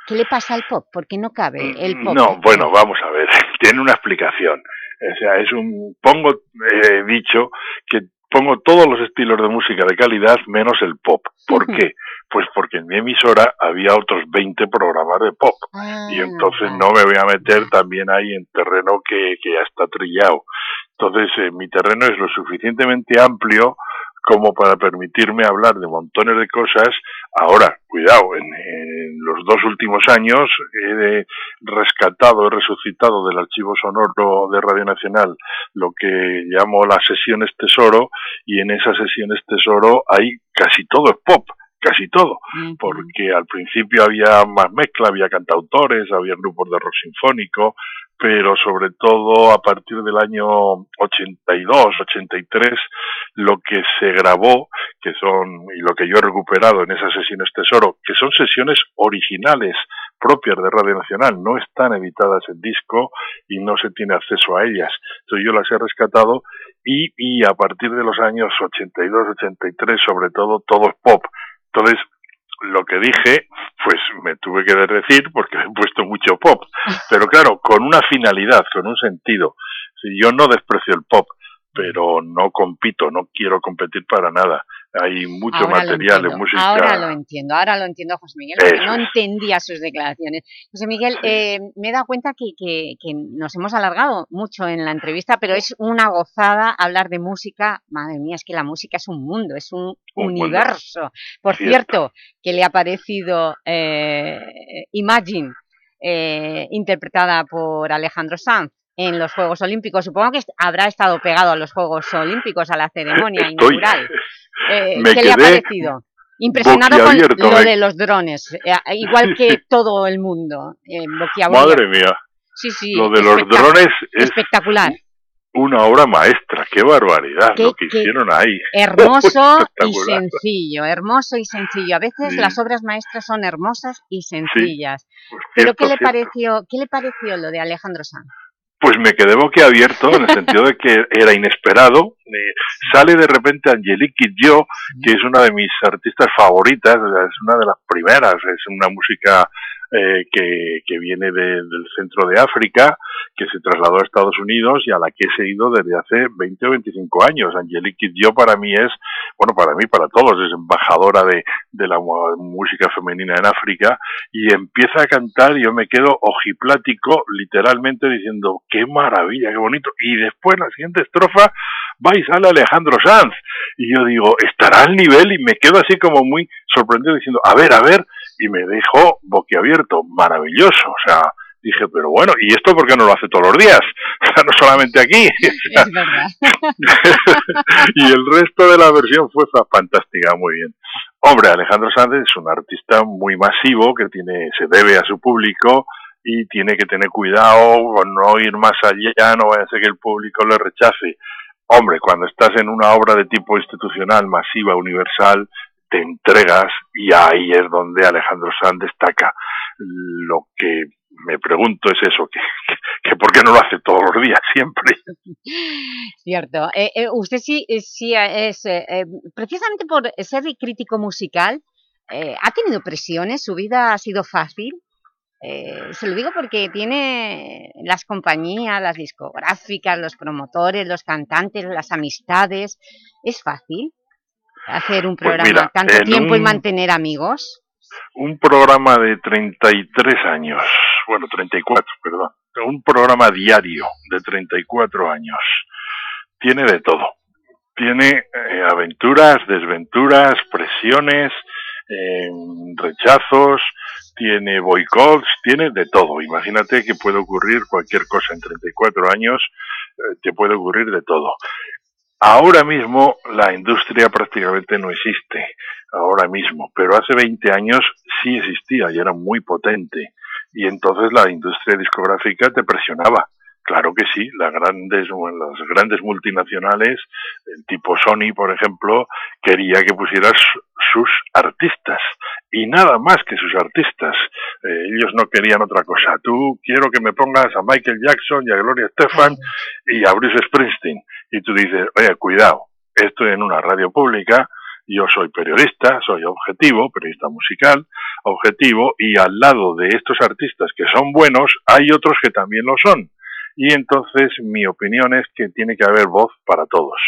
¿Qué le pasa al pop? ¿Por qué no cabe el pop? No, bueno, vamos a ver, tiene una explicación. O sea, es un, pongo, eh, dicho que pongo todos los estilos de música de calidad menos el pop. ¿Por qué? Pues porque en mi emisora había otros 20 programas de pop. Ah, y entonces no me voy a meter también ahí en terreno que, que ya está trillado. Entonces eh, mi terreno es lo suficientemente amplio como para permitirme hablar de montones de cosas. Ahora, cuidado, en, en los dos últimos años he rescatado, he resucitado del archivo sonoro de Radio Nacional lo que llamo las sesiones tesoro y en esas sesiones tesoro hay casi todo es pop casi todo, porque al principio había más mezcla, había cantautores, había grupos de rock sinfónico, pero sobre todo a partir del año 82, 83, lo que se grabó, que son, y lo que yo he recuperado en esas sesiones tesoro, que son sesiones originales propias de Radio Nacional, no están editadas en disco y no se tiene acceso a ellas. Entonces yo las he rescatado y, y a partir de los años 82, 83, sobre todo, todo es pop. Entonces, lo que dije, pues me tuve que decir porque he puesto mucho pop. Pero claro, con una finalidad, con un sentido. Si yo no desprecio el pop, pero no compito, no quiero competir para nada. Hay mucho Ahora material de entiendo, música. Ahora lo entiendo, ahora lo entiendo, José Miguel, porque Eso no es. entendía sus declaraciones. José Miguel, eh, me he dado cuenta que, que- que nos hemos alargado mucho en la entrevista, pero es una gozada hablar de música. Madre mía, es que la música es un mundo, es un, Un mundo. universo. Por Cierto. cierto, que le ha parecido eh, Imagine, eh, interpretada por Alejandro Sanz en los Juegos Olímpicos. Supongo que habrá estado pegado a los Juegos Olímpicos, a la ceremonia Estoy- inaugural. Eh, Me ¿Qué le ha parecido? Impresionado con lo me- de los drones, eh, igual que todo el mundo. eh. Madre mía, Sí, sí, lo de los drones es Espectacular. una obra maestra, qué barbaridad Qué- lo que hicieron ahí. Hermoso y sencillo, hermoso y sencillo. A veces Sí. las obras maestras son hermosas y sencillas. Pues Pero ¿qué le, cierto. pareció, ¿qué le pareció lo de Alejandro Sanz? Pues me quedé boquiabierto en el sentido de que era inesperado. Eh, sale de repente Angelique Kidjo, que es una de mis artistas favoritas, es una de las primeras, es una música eh, que, viene de- del centro de África, que se trasladó a Estados Unidos y a la que he seguido desde hace 20 o 25 años. Angelique Kidjo para mí es, bueno, para mí, para todos, es embajadora de, la música femenina en África y empieza a cantar y yo me quedo ojiplático literalmente diciendo qué maravilla, qué bonito y después la siguiente estrofa va y sale Alejandro Sanz y yo digo estará al nivel y me quedo así como muy sorprendido diciendo a ver, a ver y me dejó boquiabierto, maravilloso, o sea dije, pero bueno, ¿y esto por qué no lo hace todos los días? O sea, no solamente aquí. O sea, y el resto de la versión fue fa- fantástica, muy bien. Hombre, Alejandro Sanz es un artista muy masivo que tiene, se debe a su público y tiene que tener cuidado con no ir más allá, no vaya a ser que el público le rechace. Hombre, cuando estás en una obra de tipo institucional, masiva, universal, te entregas y ahí es donde Alejandro Sanz destaca. Lo que me pregunto es eso, que, por qué no lo hace todos los días, siempre. Cierto. Eh, eh, usted sí, eh, sí eh, es, precisamente por ser crítico musical, ¿ha tenido presiones? ¿Su vida ha sido fácil? Se lo digo porque tiene las compañías, las discográficas, los promotores, los cantantes, las amistades. ¿Es fácil hacer un Pues programa mira, tanto tiempo y mantener amigos? un programa de 33 años, bueno, 34, perdón, un programa diario de 34 años, tiene de todo. Tiene eh, aventuras, desventuras, presiones, eh, rechazos, tiene boicots, tiene de todo. Imagínate que puede ocurrir cualquier cosa en 34 años, eh, te puede ocurrir de todo. Ahora mismo la industria prácticamente no existe, ahora mismo, pero hace 20 años sí existía y era muy potente. Y entonces la industria discográfica te presionaba. Claro que sí, las grandes, las grandes multinacionales, el tipo Sony, por ejemplo, quería que pusieras sus artistas y nada más que sus artistas. Eh, ellos no querían otra cosa. Tú quiero que me pongas a Michael Jackson y a Gloria Estefan y a Bruce Springsteen. Y tú dices, oye, cuidado, estoy en una radio pública, yo soy periodista, soy objetivo, periodista musical, objetivo, y al lado de estos artistas que son buenos, hay otros que también lo son. Y entonces mi opinión es que tiene que haber voz para todos.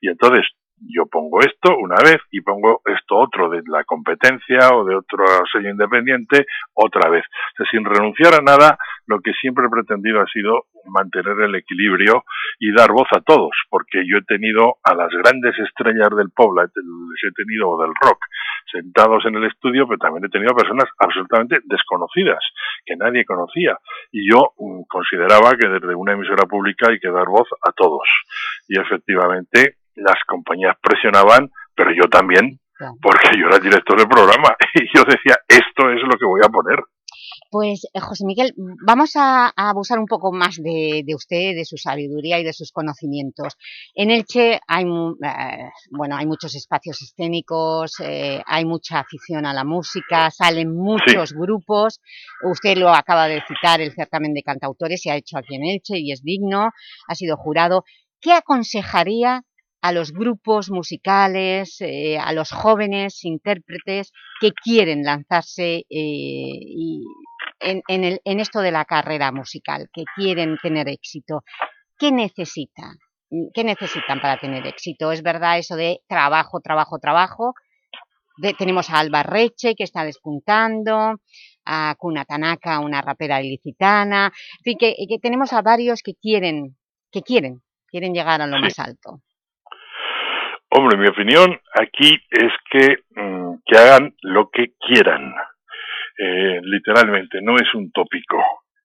Y entonces yo pongo esto una vez y pongo esto otro de la competencia o de otro sello independiente otra vez. Sin renunciar a nada, lo que siempre he pretendido ha sido mantener el equilibrio y dar voz a todos, porque yo he tenido a las grandes estrellas del pop, las he tenido del rock, sentados en el estudio, pero también he tenido personas absolutamente desconocidas, que nadie conocía. Y yo mm, consideraba que desde una emisora pública hay que dar voz a todos. Y efectivamente las compañías presionaban, pero yo también, porque yo era director del programa y yo decía, esto es lo que voy a poner. Pues, eh, José Miguel, vamos a, a abusar un poco más de, de usted, de su sabiduría y de sus conocimientos. En Elche hay, eh, bueno, hay muchos espacios escénicos, eh, hay mucha afición a la música, salen muchos grupos. Usted lo acaba de citar, el certamen de cantautores se ha hecho aquí en Elche y es digno, ha sido jurado. ¿Qué aconsejaría a los grupos musicales, eh, a los jóvenes intérpretes que quieren lanzarse eh, y en, en el- en esto de la carrera musical, que quieren tener éxito? ¿Qué necesitan? ¿qué necesitan para tener éxito? ¿Es verdad eso de trabajo, trabajo, trabajo? De- tenemos a Alba Reche, que está despuntando, a Kuna Tanaka, una rapera ilicitana, en fin, que, que tenemos a varios que quieren, que quieren, quieren llegar a lo más alto. Hombre, mi opinión aquí es que, mm, que hagan lo que quieran. Eh, literalmente, no es un tópico,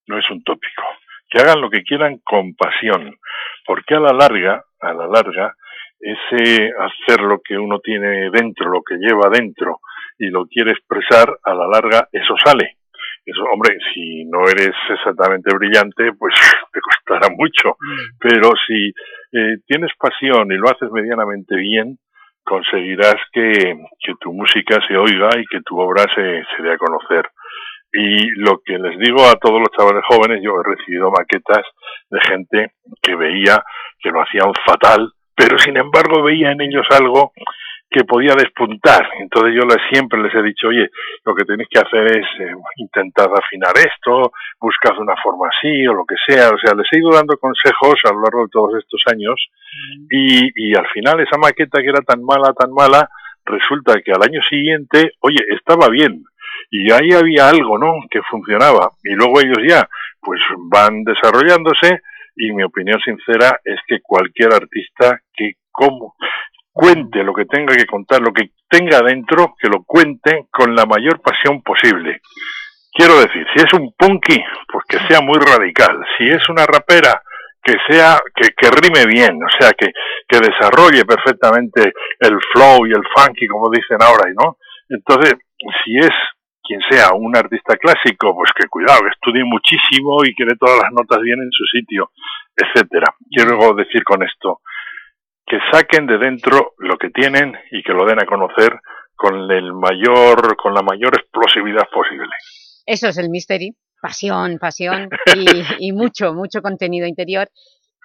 no es un tópico. Que hagan lo que quieran con pasión, porque a la larga, a la larga, ese hacer lo que uno tiene dentro, lo que lleva dentro y lo quiere expresar, a la larga eso sale. Eso, hombre, si no eres exactamente brillante, pues te costará mucho. Pero si eh, tienes pasión y lo haces medianamente bien, conseguirás que, que tu música se oiga y que tu obra se, se dé a conocer. Y lo que les digo a todos los chavales jóvenes, yo he recibido maquetas de gente que veía que lo hacían fatal, pero sin embargo veía en ellos algo que podía despuntar. Entonces yo les, siempre les he dicho, oye, lo que tenéis que hacer es eh, intentar afinar esto, buscad una forma así o lo que sea. O sea, les he ido dando consejos a lo largo de todos estos años y, y al final esa maqueta que era tan mala, tan mala, resulta que al año siguiente, oye, estaba bien. Y ahí había algo, ¿no? Que funcionaba. Y luego ellos ya, pues van desarrollándose y mi opinión sincera es que cualquier artista que como cuente lo que tenga que contar, lo que tenga dentro, que lo cuente con la mayor pasión posible. Quiero decir, si es un punky, pues que sea muy radical. Si es una rapera, que sea, que, que rime bien, o sea, que, que desarrolle perfectamente el flow y el funky, como dicen ahora, ¿no? Entonces, si es quien sea un artista clásico, pues que cuidado, que estudie muchísimo y que dé todas las notas bien en su sitio, etcétera. Quiero decir con esto, que saquen de dentro lo que tienen y que lo den a conocer con el mayor, con la mayor explosividad posible. Eso es el Mystery, pasión, pasión y, y mucho, mucho contenido interior.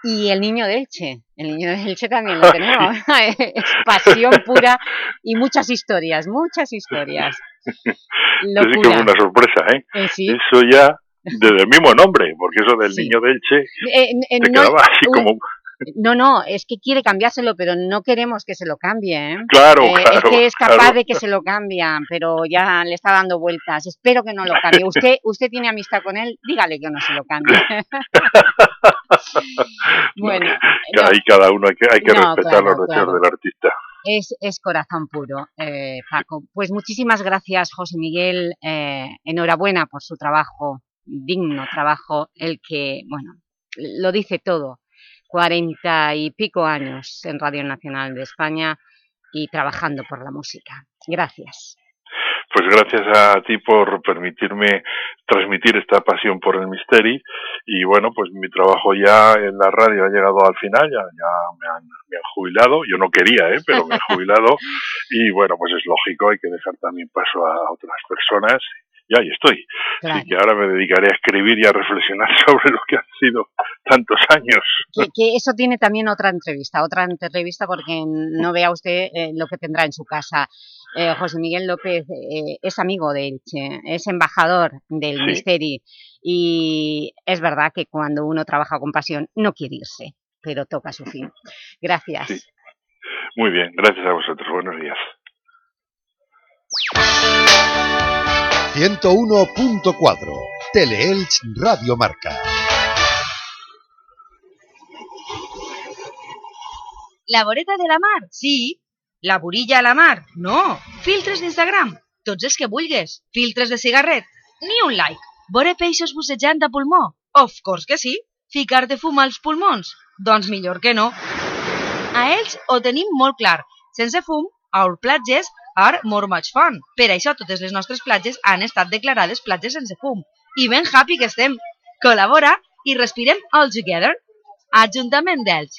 Y el niño de Elche, el niño de Elche también lo Ah, tenemos, es pasión pura y muchas historias, muchas historias. Eso sí que fue Locura. una sorpresa, ¿eh? Eh, sí. Eso ya desde el mismo nombre, porque eso del niño de Elche Eh, eh, te no, quedaba así como... no, no, es que quiere cambiárselo, pero no queremos que se lo cambie, ¿eh? Claro, Eh, Es claro, que es capaz claro. de que se lo cambian, pero ya le está dando vueltas. Espero que no lo cambie. Usted, usted tiene amistad con él, dígale que no se lo cambie. bueno, ahí cada uno hay que, hay que No, respetar claro, los deseos del artista. Es, es corazón puro, eh, Paco. Pues muchísimas gracias, José Miguel. eh, enhorabuena por su trabajo, digno trabajo, el que, bueno, lo dice todo. Cuarenta y pico años en Radio Nacional de España y trabajando por la música. Gracias. Pues gracias a ti por permitirme transmitir esta pasión por el misterio y bueno, pues mi trabajo ya en la radio ha llegado al final, ya, ya me, han, me han jubilado, yo no quería, ¿eh? pero me han jubilado y bueno, pues es lógico, hay que dejar también paso a otras personas y ahí estoy. Claro. Así que ahora me dedicaré a escribir y a reflexionar sobre lo que han sido tantos años. Que, que eso tiene también otra entrevista, otra entrevista porque no vea usted eh, lo que tendrá en su casa. Eh, José Miguel López eh, es amigo de Elche, es embajador del Sí. Misteri y es verdad que cuando uno trabaja con pasión no quiere irse, pero toca su fin. Gracias. Sí. Muy bien, gracias a vosotros, buenos días. 101.4 Teleelch Radio Marca. La voreta de la mar, sí. La burilla a la mar, no. Filtres d'Instagram, tots els que vulgues. Filtres de cigarret, ni un like. Vore peixos bussejant a pulmó, of course que sí. Ficar-te fum als pulmons, doncs millor que no. A ells ho tenim molt clar. Sense fum, our platges are more much fun. Per això totes les nostres platges han estat declarades platges sense fum. I ben happy que estem. Col·labora i respirem all together. Ajuntament d'Elx.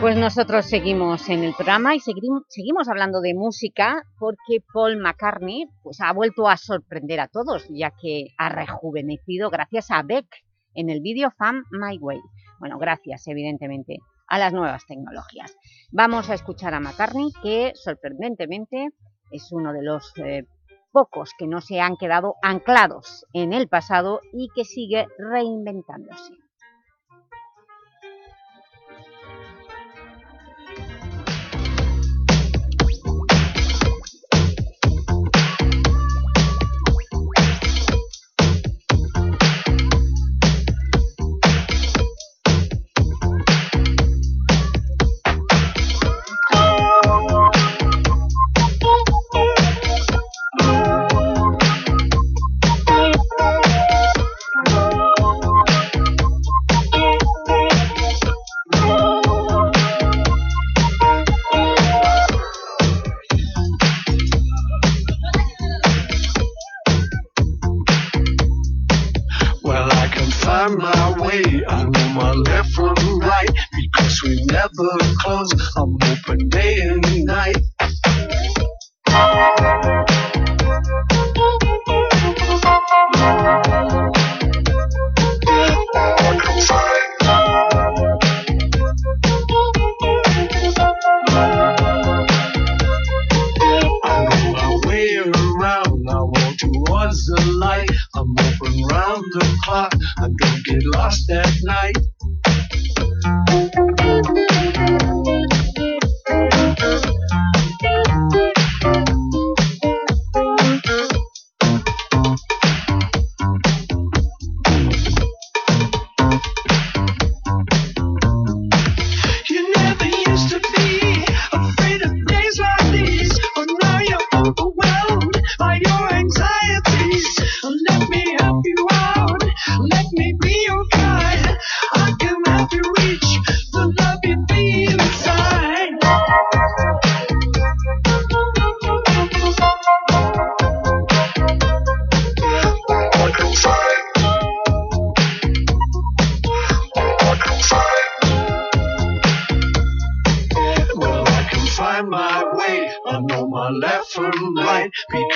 Pues nosotros seguimos en el programa y seguimos hablando de música porque Paul McCartney pues, ha vuelto a sorprender a todos ya que ha rejuvenecido gracias a Beck en el vídeo Fan My Way. Bueno, gracias evidentemente a las nuevas tecnologías. Vamos a escuchar a McCartney que sorprendentemente es uno de los eh, pocos que no se han quedado anclados en el pasado y que sigue reinventándose.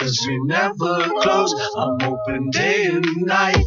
Cause we never close. I'm open day and night.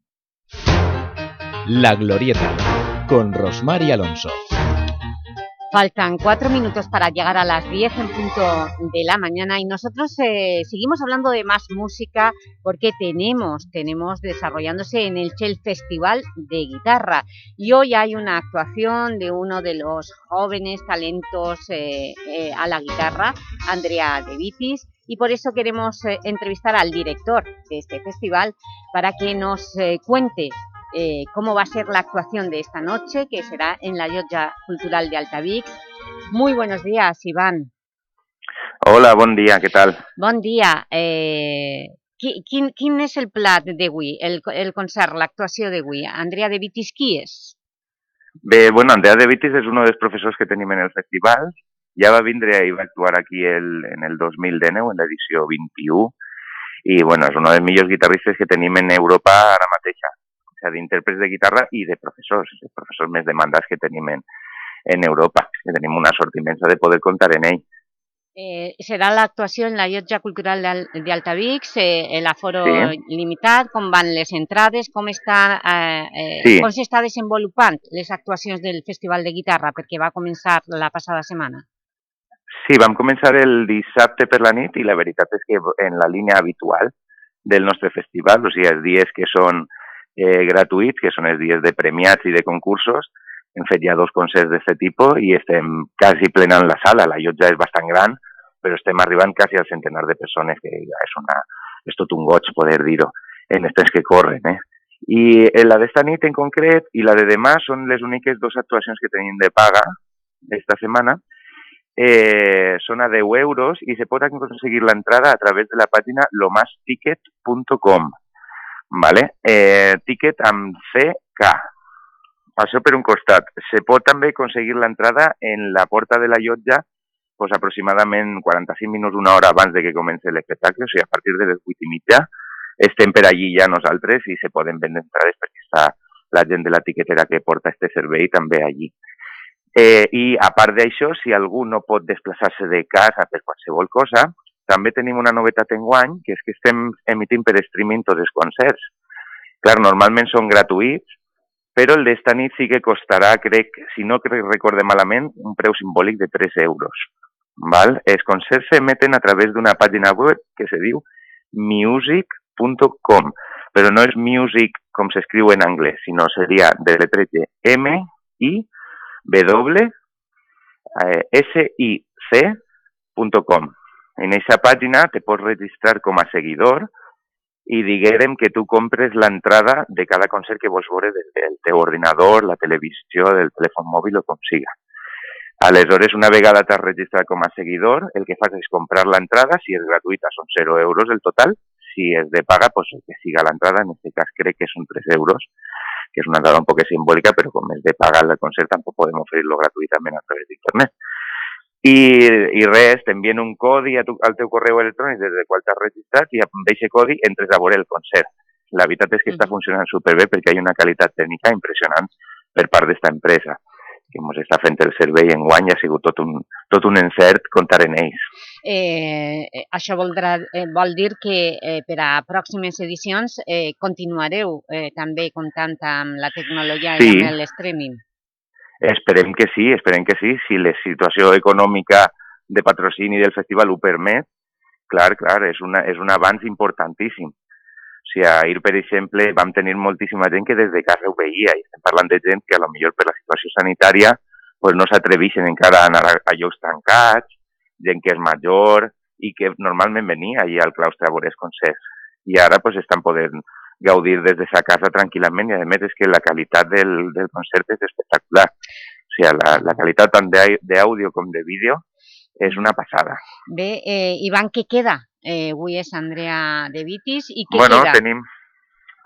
La Glorieta, con Rosmar y Alonso. Faltan cuatro minutos para llegar a las 10 en punto de la mañana y nosotros eh, seguimos hablando de más música porque tenemos, tenemos desarrollándose en el Shell Festival de Guitarra y hoy hay una actuación de uno de los jóvenes talentos eh, eh, a la guitarra, Andrea De Vitis, y por eso queremos entrevistar al director de este festival para que nos cuente eh, cómo va a ser la actuación de esta noche, que será en la Llotja Cultural de Altavix. Muy buenos días, Iván. Hola, bon dia, què tal? Bon dia. Eh, qui, quin, quin és el plat d'avui, el, el concert, l'actuació d'avui? Andrea de Vitis, qui és? Bé, bueno, Andrea de Vitis és un dels professors que tenim en el festival. Ja va vindre i va actuar aquí el, en el 2019, en l'edició 21, i bueno, és un dels millors guitarristes que tenim en Europa ara mateixa, o sigui, d'intèrprets de guitarra i de professors, els professors més demandats que tenim en, en Europa, que tenim una sort immensa de poder comptar en ell. Eh, serà l'actuació en la Llotja Cultural d'Al- d'Altavix, eh, l'aforo Sí. limitat, com van les entrades, com està, eh, eh, Sí. com s'està desenvolupant les actuacions del Festival de Guitarra, perquè va començar la passada setmana. Sí, vam començar el dissabte per la nit i la veritat és que en la línia habitual del nostre festival, o sigui, els dies que són eh, que són els dies de premiats i de concursos, hem fet ja dos concerts d'aquest tipus i estem quasi plenant la sala. La llotja és bastant gran, però estem arribant quasi al centenar de persones, que ja és, una, és tot un poder dir-ho en els que corren. Eh? I eh, la d'esta nit en concret i la de demà són les úniques dues actuacions que tenim de paga esta setmana, eh, son a 10 euros y se puede conseguir la entrada a través de la página lomasticket.com. ¿Vale? Eh, ticket amb CK. Això per un costat. Se pot també aconseguir l'entrada en la porta de la llotja pues, aproximadament 45 minuts, una hora abans de que comenci l'espectacle, o sigui, a partir de les 8 i mitja, estem per allí ja nosaltres i se poden vendre entrades perquè està la gent de la tiquetera que porta este servei també allí. Eh, I a part d'això, si algú no pot desplaçar-se de casa per qualsevol cosa, també tenim una novetat en guany, que és que estem emitint per streaming tots els concerts. Clar, normalment són gratuïts, però el d'esta nit sí que costarà, crec, si no crec recorde malament, un preu simbòlic de 3 euros. Val? Els concerts s'emeten a través d'una pàgina web que se diu music.com, però no és music com s'escriu en anglès, sinó seria de letretge M, I, W, eh, S, I, C, .com. En aquesta pàgina te pots registrar com a seguidor i diguérem que tu compres l'entrada de cada concert que vols veure des del teu ordinador, la televisió, del telèfon mòbil o com siga. Aleshores, una vegada t'has registrat com a seguidor, el que fas és comprar l'entrada, si és gratuïta són 0 euros el total, si és de paga, pues el que siga l'entrada, en aquest cas crec que són 3 euros, que és una entrada un poc simbòlica, però com és de pagar el concert tampoc podem oferir-lo gratuïtament a través d'internet. I, I res, t'envien un codi a tu, al teu correu electrònic des del qual t'has registrat i amb aquest codi entres a veure el concert. La veritat és que està funcionant superbé perquè hi ha una qualitat tècnica impressionant per part d'esta empresa que ens està fent el servei en guany ha sigut tot un, tot un encert comptar en ells. Eh, eh, això voldrà, eh, vol dir que eh, per a pròximes edicions eh, continuareu eh, també comptant amb la tecnologia Sí. i amb l'streaming. Esperem que sí, esperem que sí. Si la situació econòmica de patrocini del festival ho permet, clar, clar, és, una, és un avanç importantíssim. O sigui, ahir, per exemple, vam tenir moltíssima gent que des de casa ho veia, i estem parlant de gent que a lo millor per la situació sanitària pues, no s'atreveixen encara a anar a, a llocs tancats, gent que és major i que normalment venia allà al claustre a veure els concerts. I ara pues, estan podent gaudir des de sa casa tranquil·lament i a més és que la qualitat del, del concert és espectacular. O sigui, la, la qualitat tant d'àudio com de vídeo és una passada. Bé, eh, Ivan, què queda? Eh, avui és Andrea de Vitis i què bueno, queda? tenim...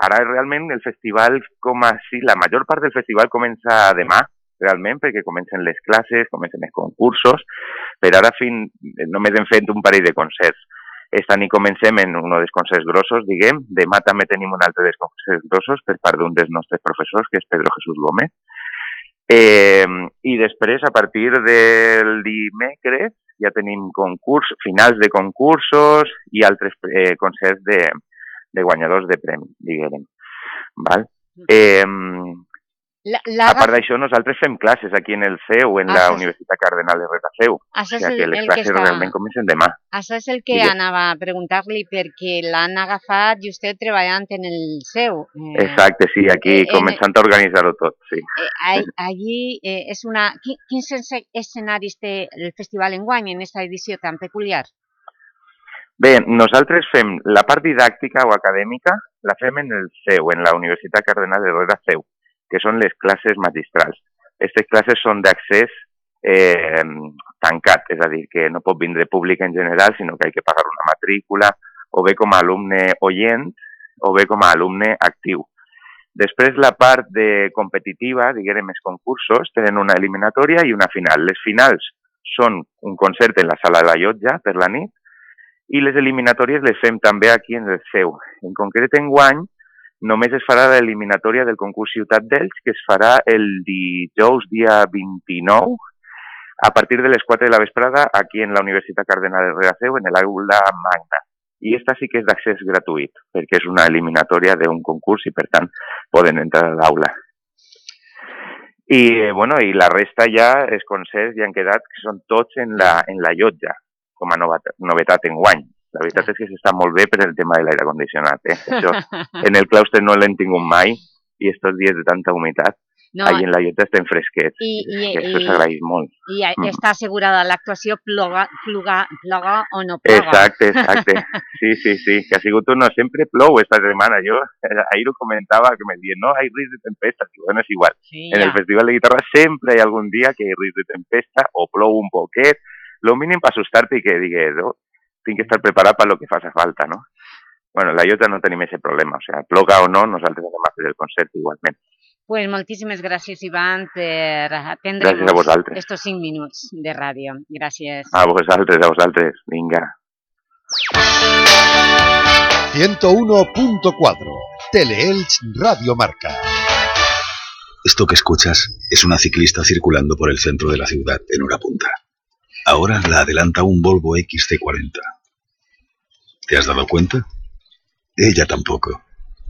Ara realment el festival com a si la major part del festival comença demà, realment, perquè comencen les classes, comencen els concursos, per ara fin, només hem fet un parell de concerts. Esta nit comencem en un dels concerts grossos, diguem. Demà també tenim un altre dels concerts grossos per part d'un dels nostres professors, que és Pedro Jesús Gómez. Eh, I després, a partir del dimecres, ja tenim concurs, finals de concursos i altres eh, concerts de, de guanyadors de premi, diguem. Val? Eh, La, la, a part d'això, nosaltres fem classes aquí en el CEU, en Ah, la sí. Universitat Cardenal de Retafeu. Això O és sigui que el- les el que classes està- realment comencen demà. Això és el que Digues. anava a preguntar-li perquè l'han agafat i vostè treballant en el seu. Eh, Exacte, sí, aquí eh, en- començant a organitzar-ho tot, sí. eh, all- allí eh, és una... qui- Quins esce- escenaris té el festival enguany en aquesta edició tan peculiar? Bé, nosaltres fem la part didàctica o acadèmica, la fem en el CEU, en la Universitat Cardenal de Retafeu, que són les classes magistrals. Aquestes classes són d'accés eh, tancat, és a dir, que no pot vindre públic en general, sinó que hay que pagar una matrícula, o bé com a alumne oient, o bé com a alumne actiu. Després, la part de competitiva, diguem, els concursos, tenen una eliminatòria i una final. Les finals són un concert en la sala de la llotja per la nit i les eliminatòries les fem també aquí en el seu. En concret, en guany, només es farà l'eliminatòria del concurs Ciutat d'Elx, que es farà el dijous dia 29, a partir de les 4 de la vesprada, aquí en la Universitat Cardenal de Redaceu, en l'aula magna. I esta sí que és d'accés gratuït, perquè és una eliminatòria d'un concurs i, per tant, poden entrar a l'aula. I, eh, bueno, i la resta ja, els concerts ja han quedat, que són tots en la, en la llotja, com a novetat, novetat en guany. La veritat és que s'està molt bé per el tema de l'aire condicionat. Eh? Això, en el claustre no l'hem tingut mai i estos dies de tanta humitat, No, no, allà en la llotja estem fresquets. I, i, això s'agraeix molt. i Mm. està assegurada l'actuació ploga, ploga, ploga o no ploga. Exacte, exacte. Sí, sí, sí, que ha sigut uno, sempre plou esta setmana. Jo eh, ahir ho comentava, que me diuen, no, hay risc de tempesta. Bueno, és igual. Sí, en el ja. Festival de Guitarra sempre hi ha algun dia que hi risc de tempesta o plou un poquet, lo mínim per assustar-te i que digues, oh, tinc que estar preparat per lo que faci falta, no? Bueno, la Iota no tenim aquest problema, o sea, ploga o no, nosaltres anem a fer el concert igualment. Pues moltíssimes gràcies, Ivan, per atendre'ns estos 5 minuts de ràdio. Gràcies. A vosaltres, a vosaltres, vinga. 101.4 Teleelch Radio Marca. Esto que escuchas es una ciclista circulando por el centro de la ciudad en hora punta. Ahora la adelanta un Volvo XC40. ¿Te has dado cuenta? Ella tampoco.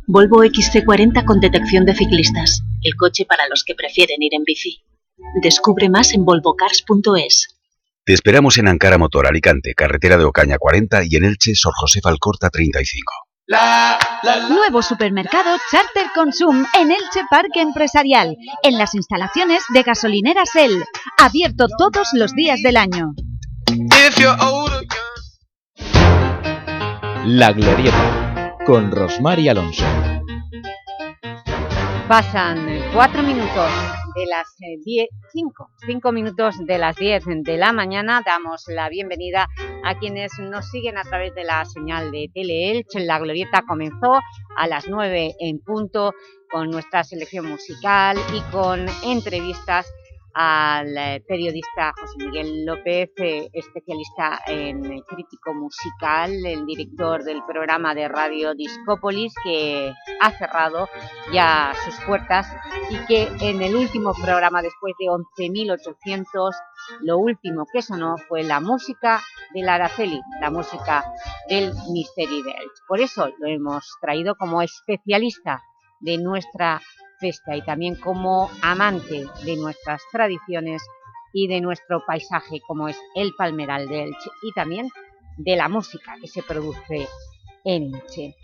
Volvo XC40 con detección de ciclistas. El coche para los que prefieren ir en bici. Descubre más en volvocars.es. Te esperamos en Ankara Motor Alicante, carretera de Ocaña 40 y en Elche, Sor José Alcorta 35. Nuevo supermercado Charter Consum en Elche Parque Empresarial, en las instalaciones de gasolineras El, abierto todos los días del año. La Glorieta, con Rosmar Alonso. Pasan 4 minutos de las 10, 5, 5 minutos de las 10 de la mañana. Damos la bienvenida a quienes nos siguen a través de la señal de Teleelch. La Glorieta comenzó a las 9 en punto con nuestra selección musical y con entrevistas al eh, periodista José Miguel López, eh, especialista en crítico musical, el director del programa de radio Discópolis, que ha cerrado ya sus puertas y que en el último programa, después de 11.800, lo último que sonó fue la música del Araceli, la música del Misteri d'Elx. Por eso lo hemos traído como especialista de nuestra festa y también como amante de nuestras tradiciones y de nuestro paisaje como es el Palmeral de Elche y también de la música que se produce en Elche.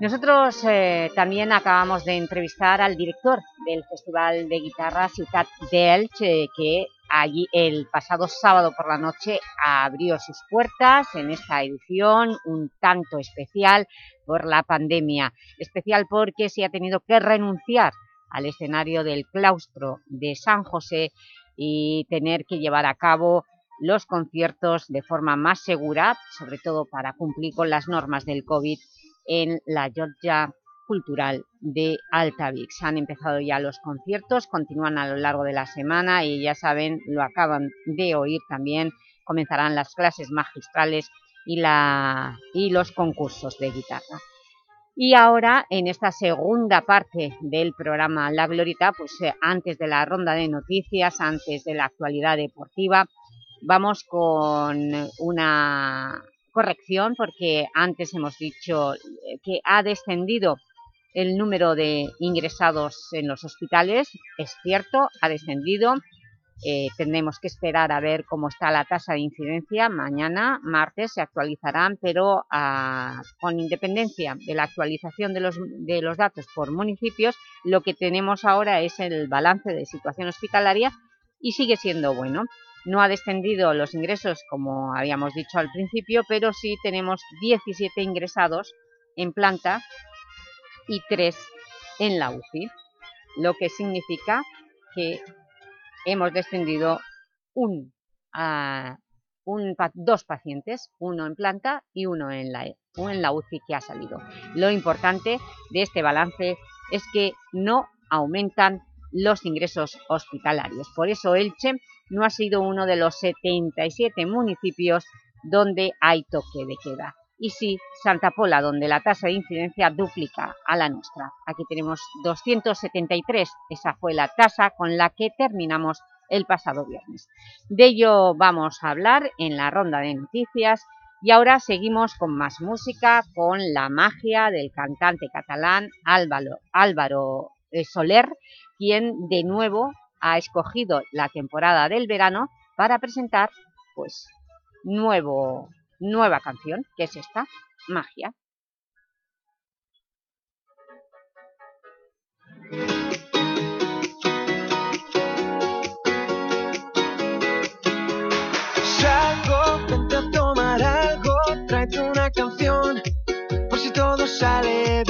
Nosotros eh, también acabamos de entrevistar al director del Festival de Guitarra Ciutat de Elche, que allí el pasado sábado por la noche abrió sus puertas en esta edición un tanto especial por la pandemia. Especial porque se ha tenido que renunciar al escenario del claustro de San José y tener que llevar a cabo los conciertos de forma más segura, sobre todo para cumplir con las normas del COVID en la Georgia Cultural de Altavix. Han empezado ya los conciertos, continúan a lo largo de la semana y ya saben, lo acaban de oír también, comenzarán las clases magistrales y, la, y los concursos de guitarra. Y ahora, en esta segunda parte del programa La Glorita, pues eh, antes de la ronda de noticias, antes de la actualidad deportiva, vamos con una corrección porque antes hemos dicho eh, que ha descendido el número de ingresados en los hospitales, es cierto, ha descendido, eh, tendremos que esperar a ver cómo está la tasa de incidencia, mañana, martes, se actualizarán, pero ah, con independencia de la actualización de los, de los datos por municipios, lo que tenemos ahora es el balance de situación hospitalaria y sigue siendo bueno. No ha descendido los ingresos, como habíamos dicho al principio, pero sí tenemos 17 ingresados en planta y 3 en la UCI, lo que significa que hemos descendido un, dos pacientes, uno en planta y uno en, la, uno en la UCI que ha salido. Lo importante de este balance es que no aumentan los ingresos hospitalarios. Por eso Elche no ha sido uno de los 77 municipios donde hay toque de queda. Y sí, Santa Pola, donde la tasa de incidencia duplica a la nuestra. Aquí tenemos 273, esa fue la tasa con la que terminamos el pasado viernes. De ello vamos a hablar en la ronda de noticias y ahora seguimos con más música, con la magia del cantante catalán Álvaro, Álvaro eh, Soler, quien de nuevo ha escogido la temporada del verano para presentar pues nuevo, nueva canción, que es esta, Magia. Salgo, vente a tomar algo, tráete una canción, por si todo sale bien.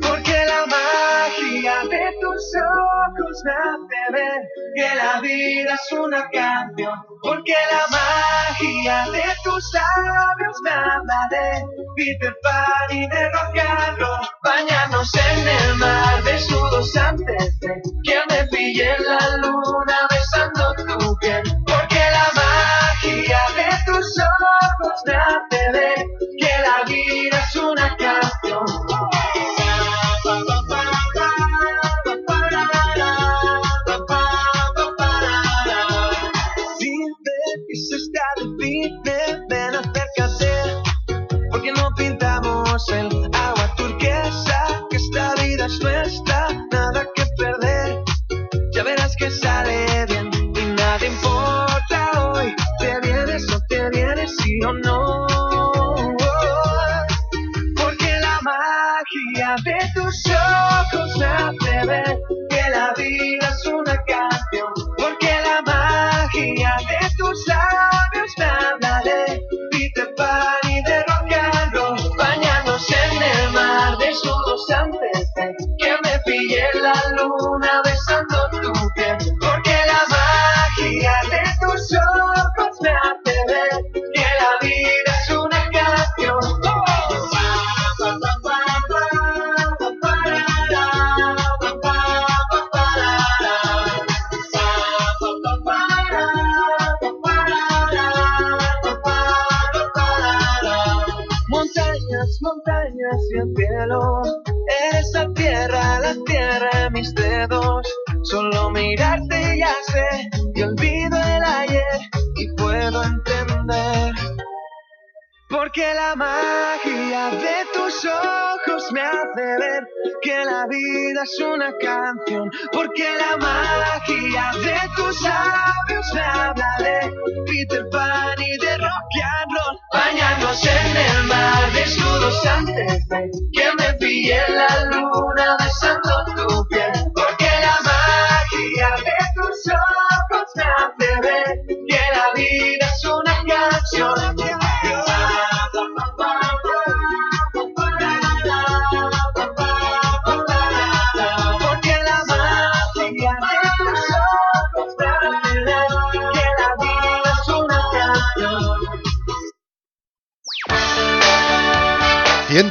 Porque la magia de tus ojos me hace ver que la vida es una canción. Porque la magia de tus labios me habla de Peter Pan y de roll. Bañarnos en el mar desnudos antes de que me pille la luna besando tu piel. Porque la magia de tus ojos me hace ver una canción. Una canción. Porque la magia de tus labios me habla de Peter Pan y de rock and roll. En el mar, desnudos antes que me pille la luna besando tu piel. Porque la magia de tus ojos me hace ver que la vida es una canción.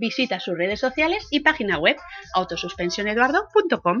Visita sus redes sociales y página web autosuspensioneduardo.com.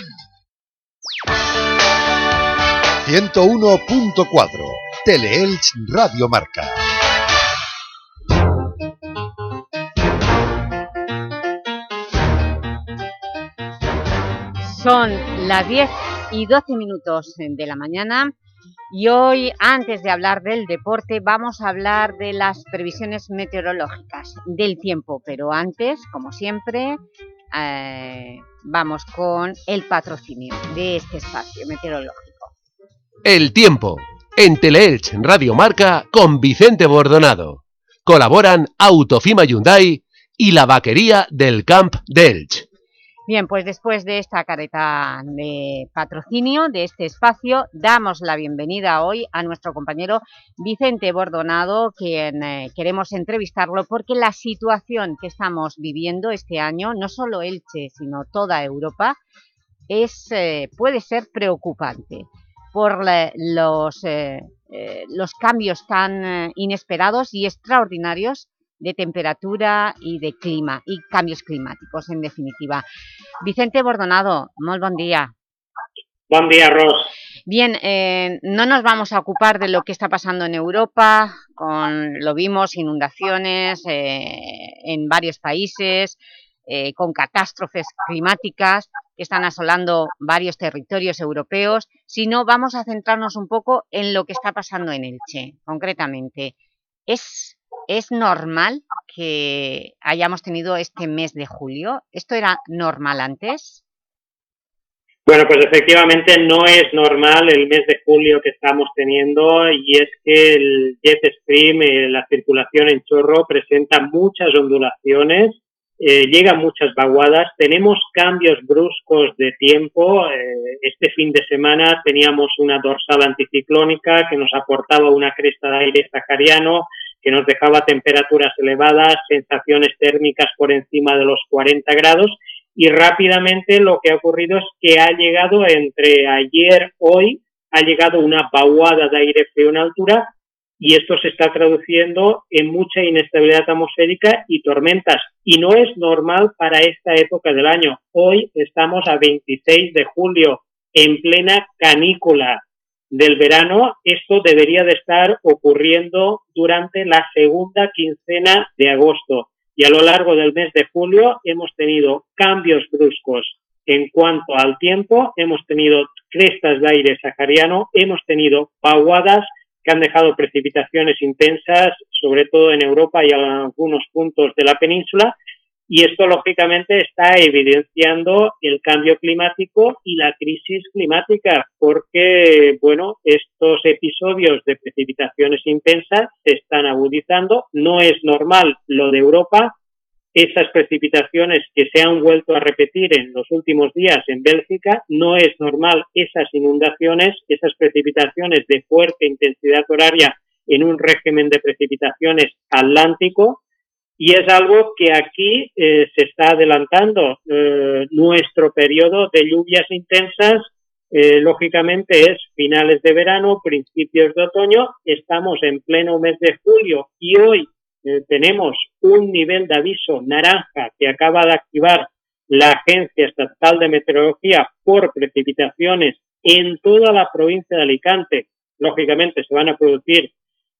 101.4 Teleelch Radio Marca. Son las 10 y 12 minutos de la mañana y hoy, antes de hablar del deporte, vamos a hablar de las previsiones meteorológicas, del tiempo, pero antes, como siempre, eh, vamos con el patrocinio de este espacio meteorológico. El tiempo. En Teleelch Radio Marca con Vicente Bordonado. Colaboran Autofima Hyundai y la vaquería del Camp de Elch. Bien, pues después de esta careta de patrocinio de este espacio, damos la bienvenida hoy a nuestro compañero Vicente Bordonado, quien eh, queremos entrevistarlo porque la situación que estamos viviendo este año, no solo Elche, sino toda Europa, es, eh, puede ser preocupante por la- los, eh, eh, los cambios tan eh, inesperados y extraordinarios de temperatura y de clima, y cambios climáticos, en definitiva. Vicente Bordonado, muy buen día. Buen día, Ros. Bien, eh, no nos vamos a ocupar de lo que está pasando en Europa, con, lo vimos, inundaciones eh, en varios países, eh, con catástrofes climáticas están asolando varios territorios europeos, sino vamos a centrarnos un poco en lo que está pasando en Elche, concretamente. ¿Es, ¿Es normal que hayamos tenido este mes de julio? ¿Esto era normal antes? Bueno, pues efectivamente no es normal el mes de julio que estamos teniendo y es que el jet stream, eh, la circulación en chorro, presenta muchas ondulaciones, eh, llegan muchas vaguadas, tenemos cambios bruscos de tiempo. eh, este fin de semana teníamos una dorsal anticiclónica que nos aportaba una cresta de aire sahariano que nos dejaba temperaturas elevadas, sensaciones térmicas por encima de los 40 grados y rápidamente lo que ha ocurrido es que ha llegado entre ayer, hoy, ha llegado una vaguada de aire frío en altura y esto se está traduciendo en mucha inestabilidad atmosférica y tormentas. Y no es normal para esta época del año. Hoy estamos a 26 de julio, en plena canícula del verano. Esto debería de estar ocurriendo durante la segunda quincena de agosto y a lo largo del mes de julio hemos tenido cambios bruscos en cuanto al tiempo, hemos tenido crestas de aire sahariano, hemos tenido vaguadas que han dejado precipitaciones intensas, sobre todo en Europa y en algunos puntos de la península, Y esto, lógicamente, está evidenciando el cambio climático y la crisis climática, porque, bueno, estos episodios de precipitaciones intensas se están agudizando. No es normal lo de Europa. Esas precipitaciones que se han vuelto a repetir en los últimos días en Bélgica, no es normal esas inundaciones, esas precipitaciones de fuerte intensidad horaria en un régimen de precipitaciones atlántico, y es algo que aquí eh, se está adelantando. Eh, nuestro periodo de lluvias intensas, eh, lógicamente, es finales de verano, principios de otoño. Estamos en pleno mes de julio y hoy eh, tenemos un nivel de aviso naranja que acaba de activar la Agencia Estatal de Meteorología por precipitaciones en toda la provincia de Alicante. Lógicamente se van a producir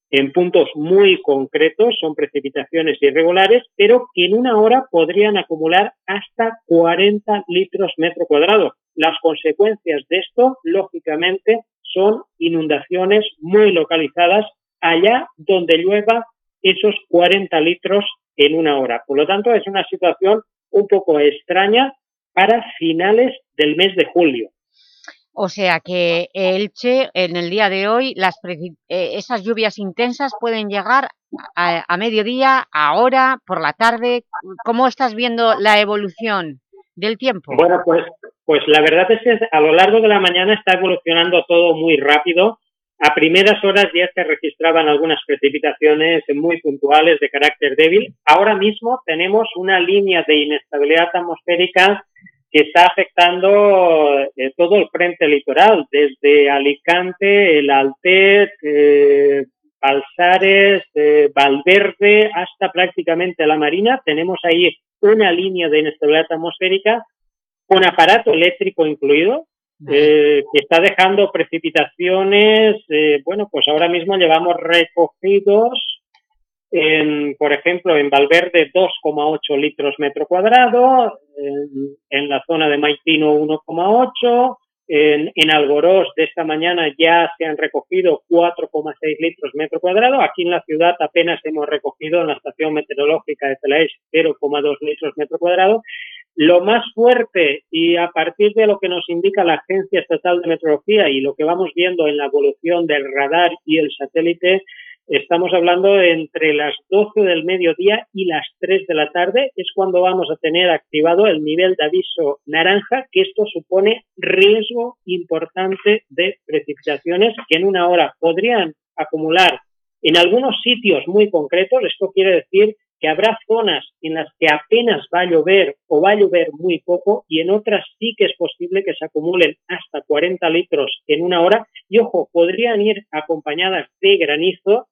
en puntos muy concretos, son precipitaciones irregulares, pero que en una hora podrían acumular hasta 40 litros metro cuadrado. Las consecuencias de esto, lógicamente, son inundaciones muy localizadas allá donde llueva esos 40 litros en una hora. Por lo tanto, es una situación un poco extraña para finales del mes de julio. O sea que Elche, en el día de hoy, las eh, esas lluvias intensas pueden llegar a, a mediodía, ahora, por la tarde. ¿Cómo estás viendo la evolución del tiempo? Bueno, pues, pues la verdad es que a lo largo de la mañana está evolucionando todo muy rápido. A primeras horas ya se registraban algunas precipitaciones muy puntuales de carácter débil. Ahora mismo tenemos una línea de inestabilidad atmosférica que está afectando eh, todo el frente litoral, desde Alicante, el Altet, eh, Balsares, eh, Valverde, hasta prácticamente la Marina. Tenemos ahí una línea de inestabilidad atmosférica con aparato eléctrico incluido, eh, que está dejando precipitaciones, eh, bueno, pues ahora mismo llevamos recogidos, en, por ejemplo, en Valverde 2,8 litros metro cuadrado, en, la zona de Maitino 1,8, en, en Alborós de esta mañana ya se han recogido 4,6 litros metro cuadrado. Aquí en la ciudad apenas hemos recogido en la estación meteorológica de Telaix 0,2 litros metro cuadrado. Lo más fuerte y a partir de lo que nos indica la Agencia Estatal de Meteorología y lo que vamos viendo en la evolución del radar y el satélite, estamos hablando entre las 12 del mediodía y las 3 de la tarde, es cuando vamos a tener activado el nivel de aviso naranja, que esto supone riesgo importante de precipitaciones que en una hora podrían acumular en algunos sitios muy concretos, esto quiere decir que habrá zonas en las que apenas va a llover o va a llover muy poco y en otras sí que es posible que se acumulen hasta 40 litros en una hora y ojo, podrían ir acompañadas de granizo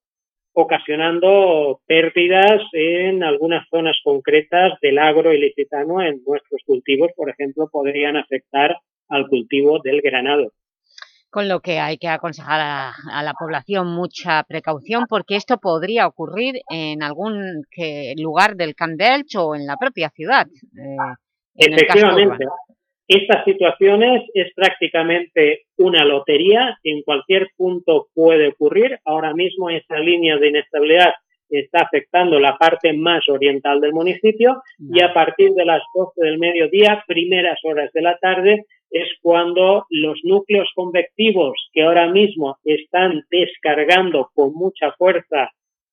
ocasionando pérdidas en algunas zonas concretas del agro ilicitano en nuestros cultivos, por ejemplo, podrían afectar al cultivo del granado. Con lo que hay que aconsejar a, a la población mucha precaución porque esto podría ocurrir en algún que- lugar del Camp de Elche o en la propia ciudad. eh, Efectivamente, estas situaciones es prácticamente una lotería, en cualquier punto puede ocurrir. Ahora mismo esa línea de inestabilidad está afectando la parte más oriental del municipio y a partir de las 12 del mediodía, primeras horas de la tarde, es cuando los núcleos convectivos que ahora mismo están descargando con mucha fuerza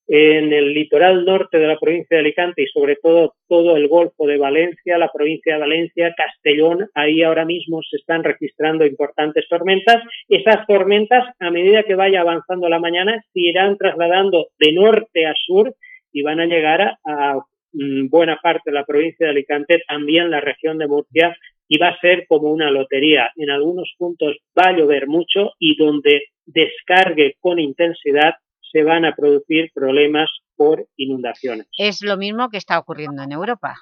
en el litoral norte de la provincia de Alicante y sobre todo todo el Golfo de Valencia, la provincia de Valencia, Castellón, ahí ahora mismo se están registrando importantes tormentas. Esas tormentas, a medida que vaya avanzando la mañana, se irán trasladando de norte a sur y van a llegar a, a, mm, buena parte de la provincia de Alicante, también la región de Murcia, y va a ser como una lotería. En algunos puntos va a llover mucho y donde descargue con intensidad se van a producir problemas por inundaciones. Es lo mismo que está ocurriendo en Europa.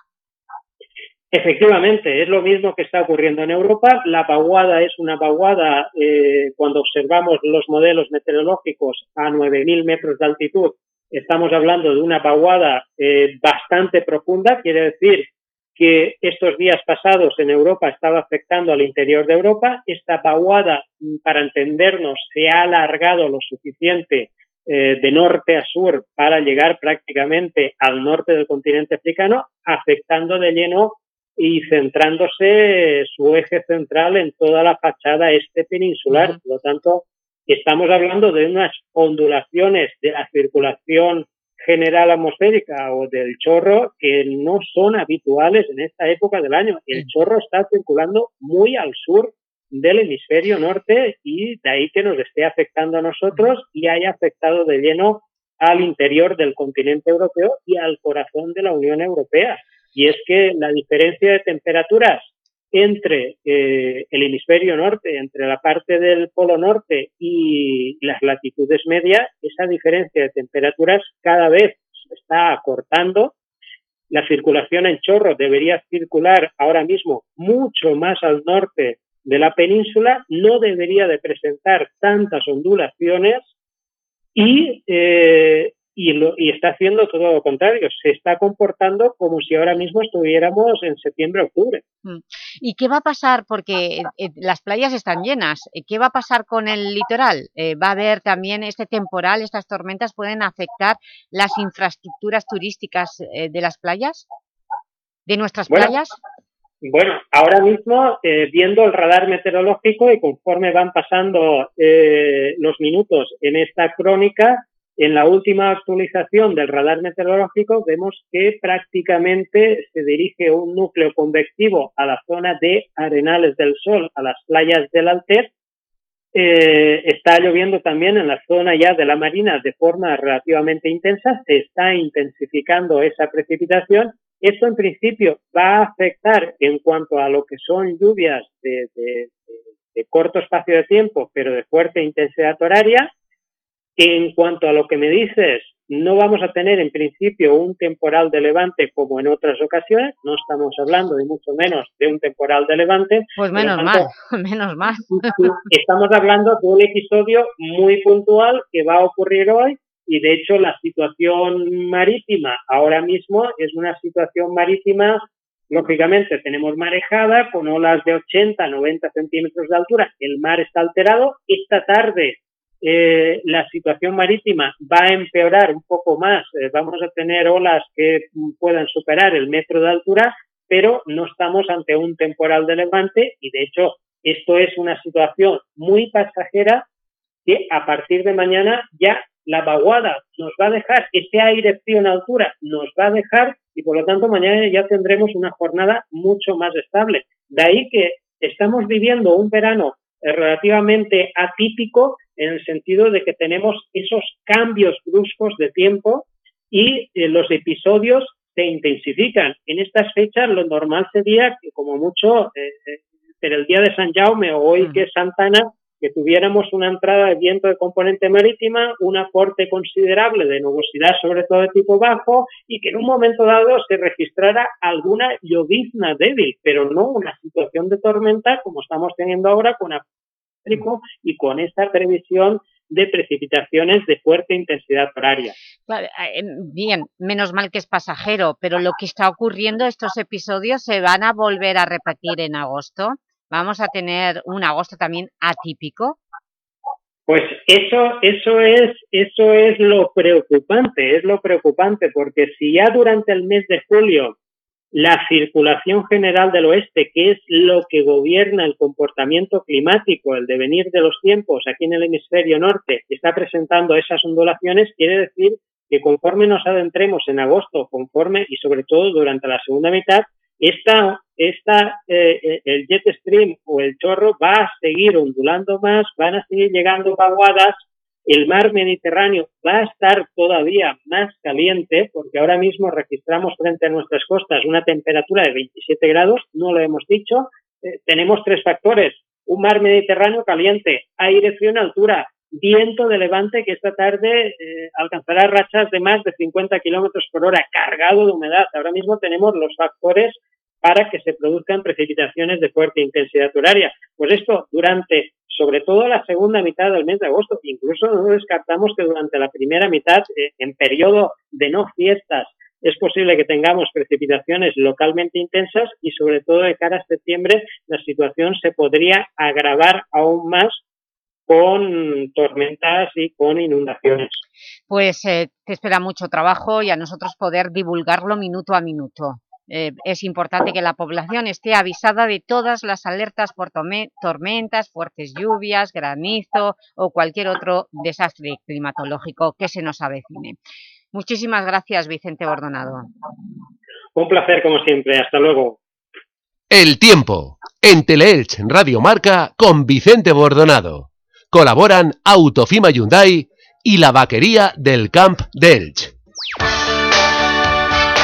Efectivamente, es lo mismo que está ocurriendo en Europa. La vaguada es una vaguada, eh, cuando observamos los modelos meteorológicos a 9.000 metros de altitud, estamos hablando de una vaguada eh, bastante profunda, quiere decir que estos días pasados en Europa estaba afectando al interior de Europa. Esta vaguada, para entendernos, se ha alargado lo suficiente eh, de norte a sur para llegar prácticamente al norte del continente africano, afectando de lleno y centrándose su eje central en toda la fachada este peninsular. Por lo tanto, estamos hablando de unas ondulaciones de la circulación general atmosférica o del chorro que no son habituales en esta época del año. El chorro está circulando muy al sur del hemisferio norte y de ahí que nos esté afectando a nosotros y haya afectado de lleno al interior del continente europeo y al corazón de la Unión Europea. Y es que la diferencia de temperaturas entre eh, el hemisferio norte, entre la parte del polo norte y las latitudes medias, esa diferencia de temperaturas cada vez se está acortando. La circulación en chorro debería circular ahora mismo mucho más al norte de la península, no debería de presentar tantas ondulaciones y eh, y, lo, y está haciendo todo lo contrario, se está comportando como si ahora mismo estuviéramos en septiembre-octubre. Mm. ¿Y qué va a pasar? Porque eh, las playas están llenas. Eh, ¿Qué va a pasar con el litoral? Eh, ¿Va a haber también este temporal, estas tormentas pueden afectar las infraestructuras turísticas eh, de las playas? ¿De nuestras Bueno, playas? Bueno, ahora mismo, viendo el radar meteorológico y conforme van pasando eh, los minutos en esta crónica, en la última actualización del radar meteorológico vemos que prácticamente se dirige un núcleo convectivo a la zona de Arenales del Sol, a las playas del Alter. Eh, está lloviendo también en la zona ya de la Marina de forma relativamente intensa, se está intensificando esa precipitación. Esto en principio va a afectar en cuanto a lo que son lluvias de, de- de corto espacio de tiempo, pero de fuerte intensidad horaria. En cuanto a lo que me dices, no vamos a tener en principio un temporal de levante como en otras ocasiones, no estamos hablando de mucho menos de un temporal de levante. Pues menos tanto, mal, menos mal. Estamos hablando de un episodio muy puntual que va a ocurrir hoy y de hecho la situación marítima ahora mismo es una situación marítima, lógicamente tenemos marejada con olas de 80, 90 centímetros de altura, el mar está alterado, esta tarde eh, la situación marítima va a empeorar un poco más, eh, vamos a tener olas que puedan superar el metro de altura, pero no estamos ante un temporal de levante y de hecho esto es una situación muy pasajera que a partir de mañana ya la vaguada nos va a dejar, ese aire frío en altura nos va a dejar y por lo tanto mañana ya tendremos una jornada mucho más estable. De ahí que estamos viviendo un verano eh, relativamente atípico en el sentido de que tenemos esos cambios bruscos de tiempo y eh, los episodios se intensifican. En estas fechas lo normal sería que como mucho eh, eh, pero el día de San Jaume o hoy que es Santana, que tuviéramos una entrada de viento de componente marítima, un aporte considerable de nubosidad, sobre todo de tipo bajo, y que en un momento dado se registrara alguna llovizna débil, pero no una situación de tormenta como estamos teniendo ahora con Y con esta previsión de precipitaciones de fuerte intensidad horaria. Vale, eh, Bien, menos mal que es pasajero, pero lo que está ocurriendo, estos episodios se van a volver a repetir en agosto. Vamos a tener un agosto también atípico. Pues eso, eso es, eso es lo preocupante, es lo preocupante, porque si ya durante el mes de julio la circulación general del oeste, que es lo que gobierna el comportamiento climático, el devenir de los tiempos aquí en el hemisferio norte, está presentando esas ondulaciones, quiere decir que conforme nos adentremos en agosto, conforme y sobre todo durante la segunda mitad, esta, esta, eh, el jet stream o el chorro va a seguir ondulando más, van a seguir llegando vaguadas, el mar Mediterráneo va a estar todavía más caliente porque ahora mismo registramos frente a nuestras costas una temperatura de 27 grados, no lo hemos dicho, eh, tenemos tres factores, un mar Mediterráneo caliente, aire frío en altura, viento de levante que esta tarde eh, alcanzará rachas de más de 50 kilómetros por hora, cargado de humedad. Ahora mismo tenemos los factores para que se produzcan precipitaciones de fuerte intensidad horaria. Pues esto durante, sobre todo la segunda mitad del mes de agosto, incluso no descartamos que durante la primera mitad, eh, en periodo de no fiestas, es posible que tengamos precipitaciones localmente intensas y sobre todo de cara a septiembre la situación se podría agravar aún más con tormentas y con inundaciones. Pues eh, te espera mucho trabajo y a nosotros poder divulgarlo minuto a minuto. Eh, es importante que la población esté avisada de todas las alertas por tormentas, fuertes lluvias, granizo o cualquier otro desastre climatológico que se nos avecine. Muchísimas gracias, Vicente Bordonado. Un placer como siempre, hasta luego. El tiempo. En Teleelch Radio Marca con Vicente Bordonado. Colaboran Autofima Hyundai y la vaquería del Camp de Elch.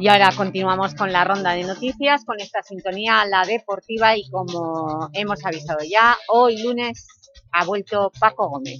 Y ahora continuamos con la ronda de noticias, con esta sintonía, la deportiva, y como hemos avisado ya, hoy lunes ha vuelto Paco Gómez.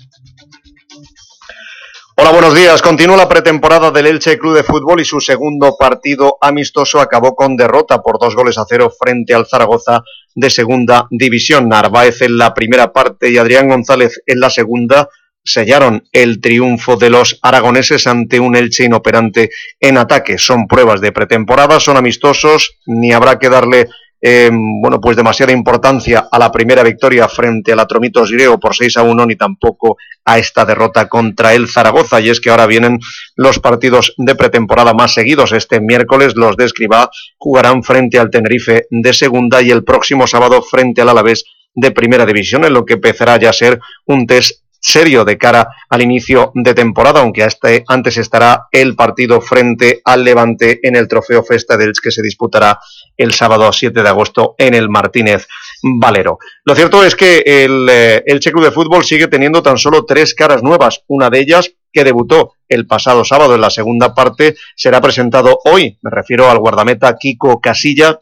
Hola, buenos días. Continúa la pretemporada del Elche Club de Fútbol y su segundo partido amistoso acabó con derrota por dos goles a cero frente al Zaragoza de segunda división. Narváez en la primera parte y Adrián González en la segunda sellaron el triunfo de los aragoneses ante un Elche inoperante en ataque. Son pruebas de pretemporada, son amistosos, ni habrá que darle eh, bueno, pues demasiada importancia a la primera victoria frente al Atromitos Gireo por 6 a 1 ni tampoco a esta derrota contra el Zaragoza y es que ahora vienen los partidos de pretemporada más seguidos. Este miércoles los de Escribá jugarán frente al Tenerife de segunda y el próximo sábado frente al Alavés de primera división en lo que empezará ya a ser un test serio de cara al inicio de temporada, aunque este, antes estará el partido frente al Levante en el Trofeo Festa del que se disputará el sábado 7 de agosto en el Martínez Valero. Lo cierto es que el eh, Elche Club de Fútbol sigue teniendo tan solo tres caras nuevas, una de ellas que debutó el pasado sábado en la segunda parte, será presentado hoy, me refiero al guardameta Kiko Casilla,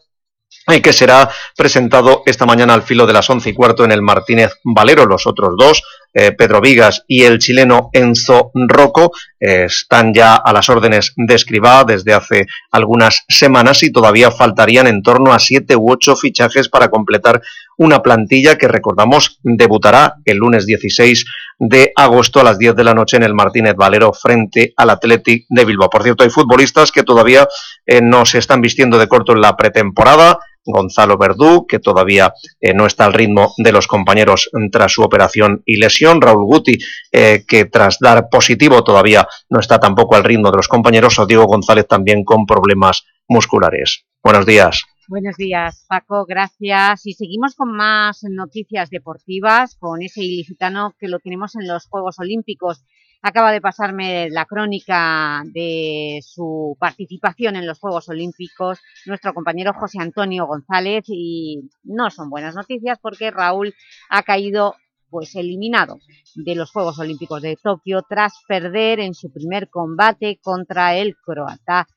y que será presentado esta mañana al filo de las once y cuarto en el Martínez Valero. Los otros dos, eh, Pedro Vigas y el chileno Enzo Rocco, eh, están ya a las órdenes de Escribá desde hace algunas semanas y todavía faltarían en torno a siete u ocho fichajes para completar una plantilla que recordamos debutará el lunes 16 de agosto a las 10 de la noche en el Martínez Valero frente al Athletic de Bilbao. Por cierto, hay futbolistas que todavía eh, no se están vistiendo de corto en la pretemporada. Gonzalo Verdú, que todavía eh, no está al ritmo de los compañeros tras su operación y lesión. Raúl Guti, eh, que tras dar positivo todavía no está tampoco al ritmo de los compañeros. O Diego González también con problemas musculares. Buenos días. Buenos días, Paco, gracias. Y seguimos con más noticias deportivas, con ese ilicitano que lo tenemos en los Juegos Olímpicos. Acaba de pasarme la crónica de su participación en los Juegos Olímpicos nuestro compañero José Antonio González y no son buenas noticias porque Raúl ha caído pues eliminado de los Juegos Olímpicos de Tokio tras perder en su primer combate contra el croata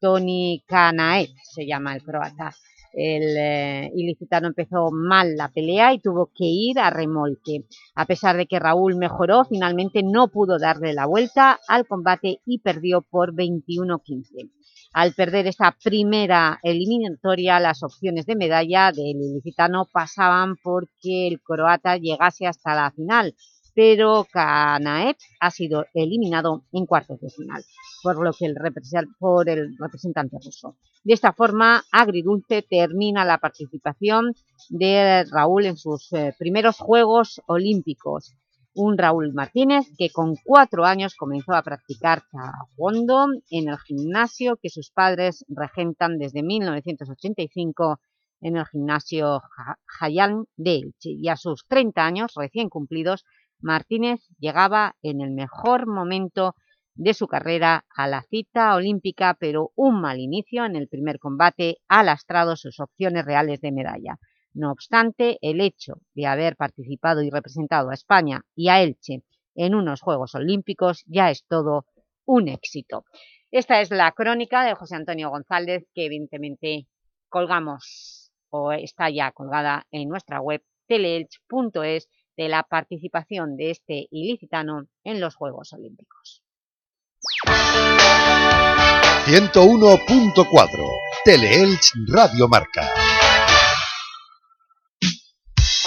Toni Kanaev, se llama el croata. El eh, ilicitano empezó mal la pelea y tuvo que ir a remolque. A pesar de que Raúl mejoró, finalmente no pudo darle la vuelta al combate y perdió por 21-15. Al perder esta primera eliminatoria, las opciones de medalla del ilicitano pasaban porque el croata llegase hasta la final, pero Kanaev ha sido eliminado en cuartos de final, por lo que el, por el representante ruso. De esta forma, Agridulce termina la participación de Raúl en sus eh, primeros Juegos Olímpicos. Un Raúl Martínez que con cuatro años comenzó a practicar taekwondo en el gimnasio que sus padres regentan desde 1985 en el gimnasio Hayan de Elche. Y a sus 30 años recién cumplidos, Martínez llegaba en el mejor momento de su carrera a la cita olímpica, pero un mal inicio en el primer combate ha lastrado sus opciones reales de medalla. No obstante, el hecho de haber participado y representado a España y a Elche en unos Juegos Olímpicos ya es todo un éxito. Esta es la crónica de José Antonio González, que evidentemente colgamos o está ya colgada en nuestra web teleelch.es de la participación de este ilicitano en los Juegos Olímpicos. 101.4 Teleelch Radio Marca.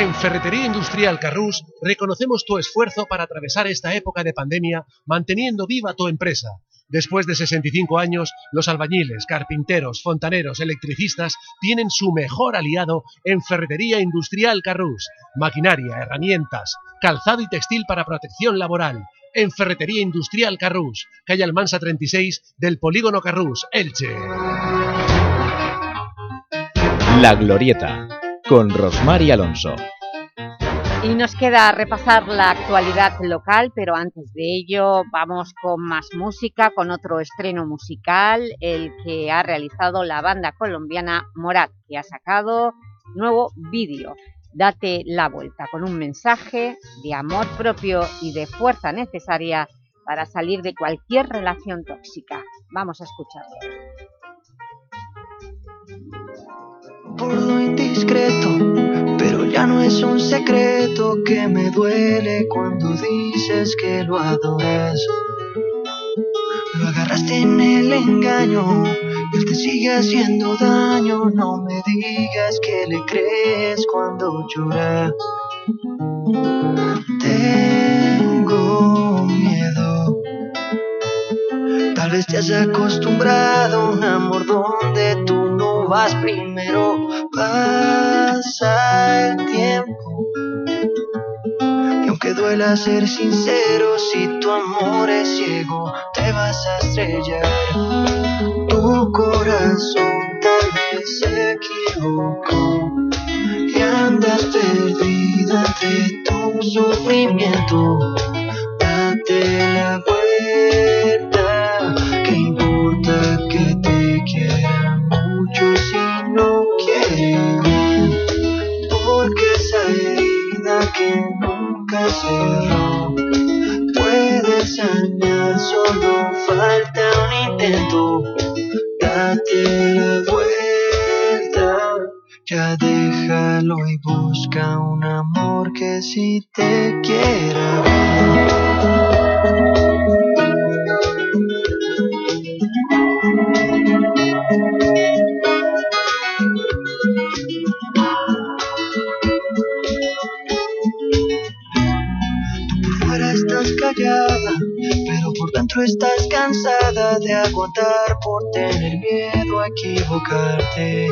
En Ferretería Industrial Carrús reconocemos tu esfuerzo para atravesar esta época de pandemia manteniendo viva tu empresa. Después de 65 años, los albañiles, carpinteros, fontaneros, electricistas tienen su mejor aliado en Ferretería Industrial Carrús. Maquinaria, herramientas, calzado y textil para protección laboral. En Ferretería Industrial Carrús, calle Almansa 36 del Polígono Carrús, Elche. La Glorieta, con Rosmar y Alonso. Y nos queda repasar la actualidad local, pero antes de ello vamos con más música, con otro estreno musical, el que ha realizado la banda colombiana Morat, que ha sacado nuevo vídeo. Date la vuelta con un mensaje de amor propio y de fuerza necesaria para salir de cualquier relación tóxica. Vamos a escucharlo. Por lo indiscreto, pero ya no es un secreto que me duele cuando dices que lo adoras. Lo agarraste en el engaño, él te sigue haciendo daño, no me digas que le crees cuando llora. Tengo miedo. Tal vez te has acostumbrado a un amor donde vas primero. Pasa el tiempo. Y aunque duela ser sincero, si tu amor es ciego, te vas a estrellar. Tu corazón tal vez se equivocó. Y andas perdida entre tu sufrimiento. Date la vuelta. Un intento. Date la vuelta, ya déjalo y busca un amor que sí te quiera. Aguantar por tener miedo a equivocarte.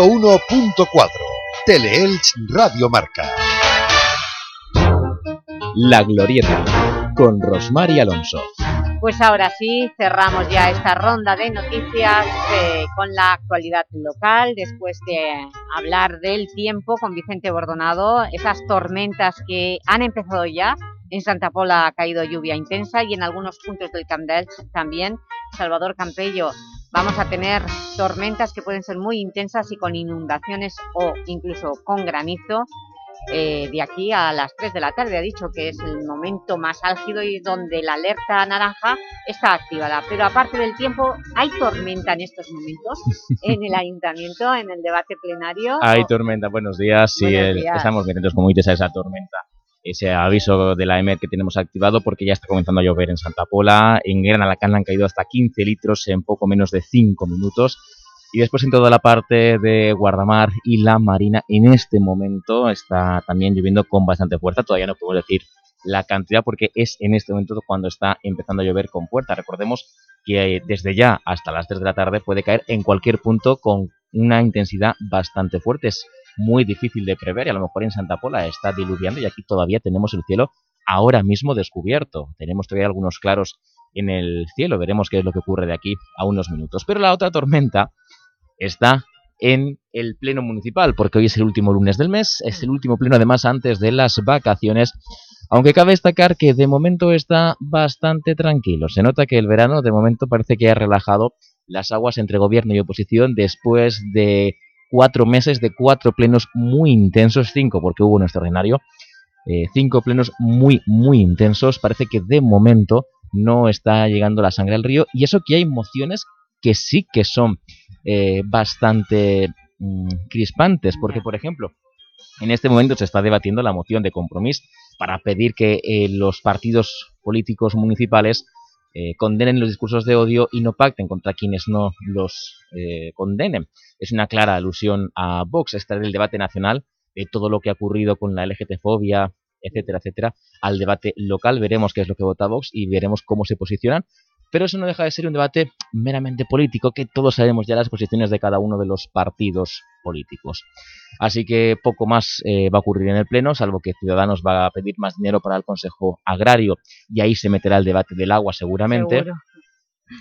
101.4 Teleelch Radio Marca. La Glorieta con Rosmar y Alonso. Pues ahora sí, cerramos ya esta ronda de noticias eh, con la actualidad local, después de hablar del tiempo con Vicente Bordonado, esas tormentas que han empezado ya, en Santa Pola ha caído lluvia intensa y en algunos puntos del Camp Delch también. Salvador Campello, vamos a tener tormentas que pueden ser muy intensas y con inundaciones o incluso con granizo eh, de aquí a las 3 de la tarde. Ha dicho que es el momento más álgido y donde la alerta naranja está activada. Pero aparte del tiempo, ¿hay tormenta en estos momentos en el Ayuntamiento, en el debate plenario? Hay tormenta, buenos días. Sí, Buenos el- días. estamos muy atentos, como dices, a esa tormenta. Ese aviso de la EMET que tenemos activado porque ya está comenzando a llover en Santa Pola. En Gran Alacant han caído hasta 15 litros en poco menos de 5 minutos. Y después en toda la parte de Guardamar y la Marina, en este momento está también lloviendo con bastante fuerza. Todavía no podemos decir la cantidad porque es en este momento cuando está empezando a llover con fuerza. Recordemos que eh, desde ya hasta las 3 de la tarde puede caer en cualquier punto con una intensidad bastante fuerte. Muy difícil de prever y a lo mejor en Santa Pola está diluviando y aquí todavía tenemos el cielo ahora mismo descubierto. Tenemos todavía algunos claros en el cielo. Veremos qué es lo que ocurre de aquí a unos minutos. Pero la otra tormenta está en el pleno municipal, porque hoy es el último lunes del mes, es el último pleno además antes de las vacaciones, aunque cabe destacar que de momento está bastante tranquilo. Se nota que el verano de momento parece que ha relajado las aguas entre gobierno y oposición después de cuatro meses de cuatro plenos muy intensos, cinco porque hubo un extraordinario, eh, cinco plenos muy, muy intensos. Parece que de momento no está llegando la sangre al río y eso que hay mociones que sí que son eh, bastante mm, crispantes, porque por ejemplo, en este momento se está debatiendo la moción de compromiso para pedir que eh, los partidos políticos municipales eh, condenen los discursos de odio y no pacten contra quienes no los eh, condenen. Es una clara alusión a Vox, está en el debate nacional de todo lo que ha ocurrido con la LGTfobia, etcétera, etcétera, al debate local. Veremos qué es lo que vota Vox y veremos cómo se posicionan. Pero eso no deja de ser un debate meramente político, que todos sabemos ya las posiciones de cada uno de los partidos políticos. Así que poco más eh, va a ocurrir en el Pleno, salvo que Ciudadanos va a pedir más dinero para el Consejo Agrario y ahí se meterá el debate del agua seguramente. Seguro.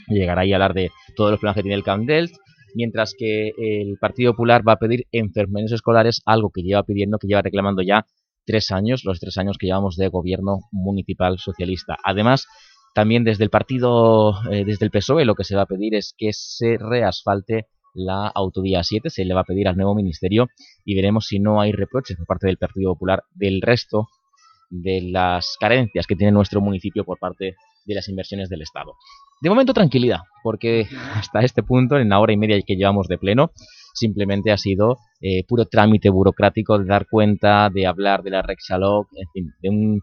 Llegará ahí a hablar de todos los problemas que tiene el Camp Delft, mientras que el Partido Popular va a pedir enfermeros escolares, algo que lleva pidiendo, que lleva reclamando ya tres años, los tres años que llevamos de gobierno municipal socialista. Además, también desde el partido, eh, desde el PSOE, lo que se va a pedir es que se reasfalte la autovía 7, se le va a pedir al nuevo ministerio y veremos si no hay reproches por parte del Partido Popular del resto de las carencias que tiene nuestro municipio por parte de las inversiones del Estado. De momento tranquilidad, porque hasta este punto, en la hora y media que llevamos de pleno, simplemente ha sido eh, puro trámite burocrático de dar cuenta, de hablar de la Rexalog, en fin, de, un-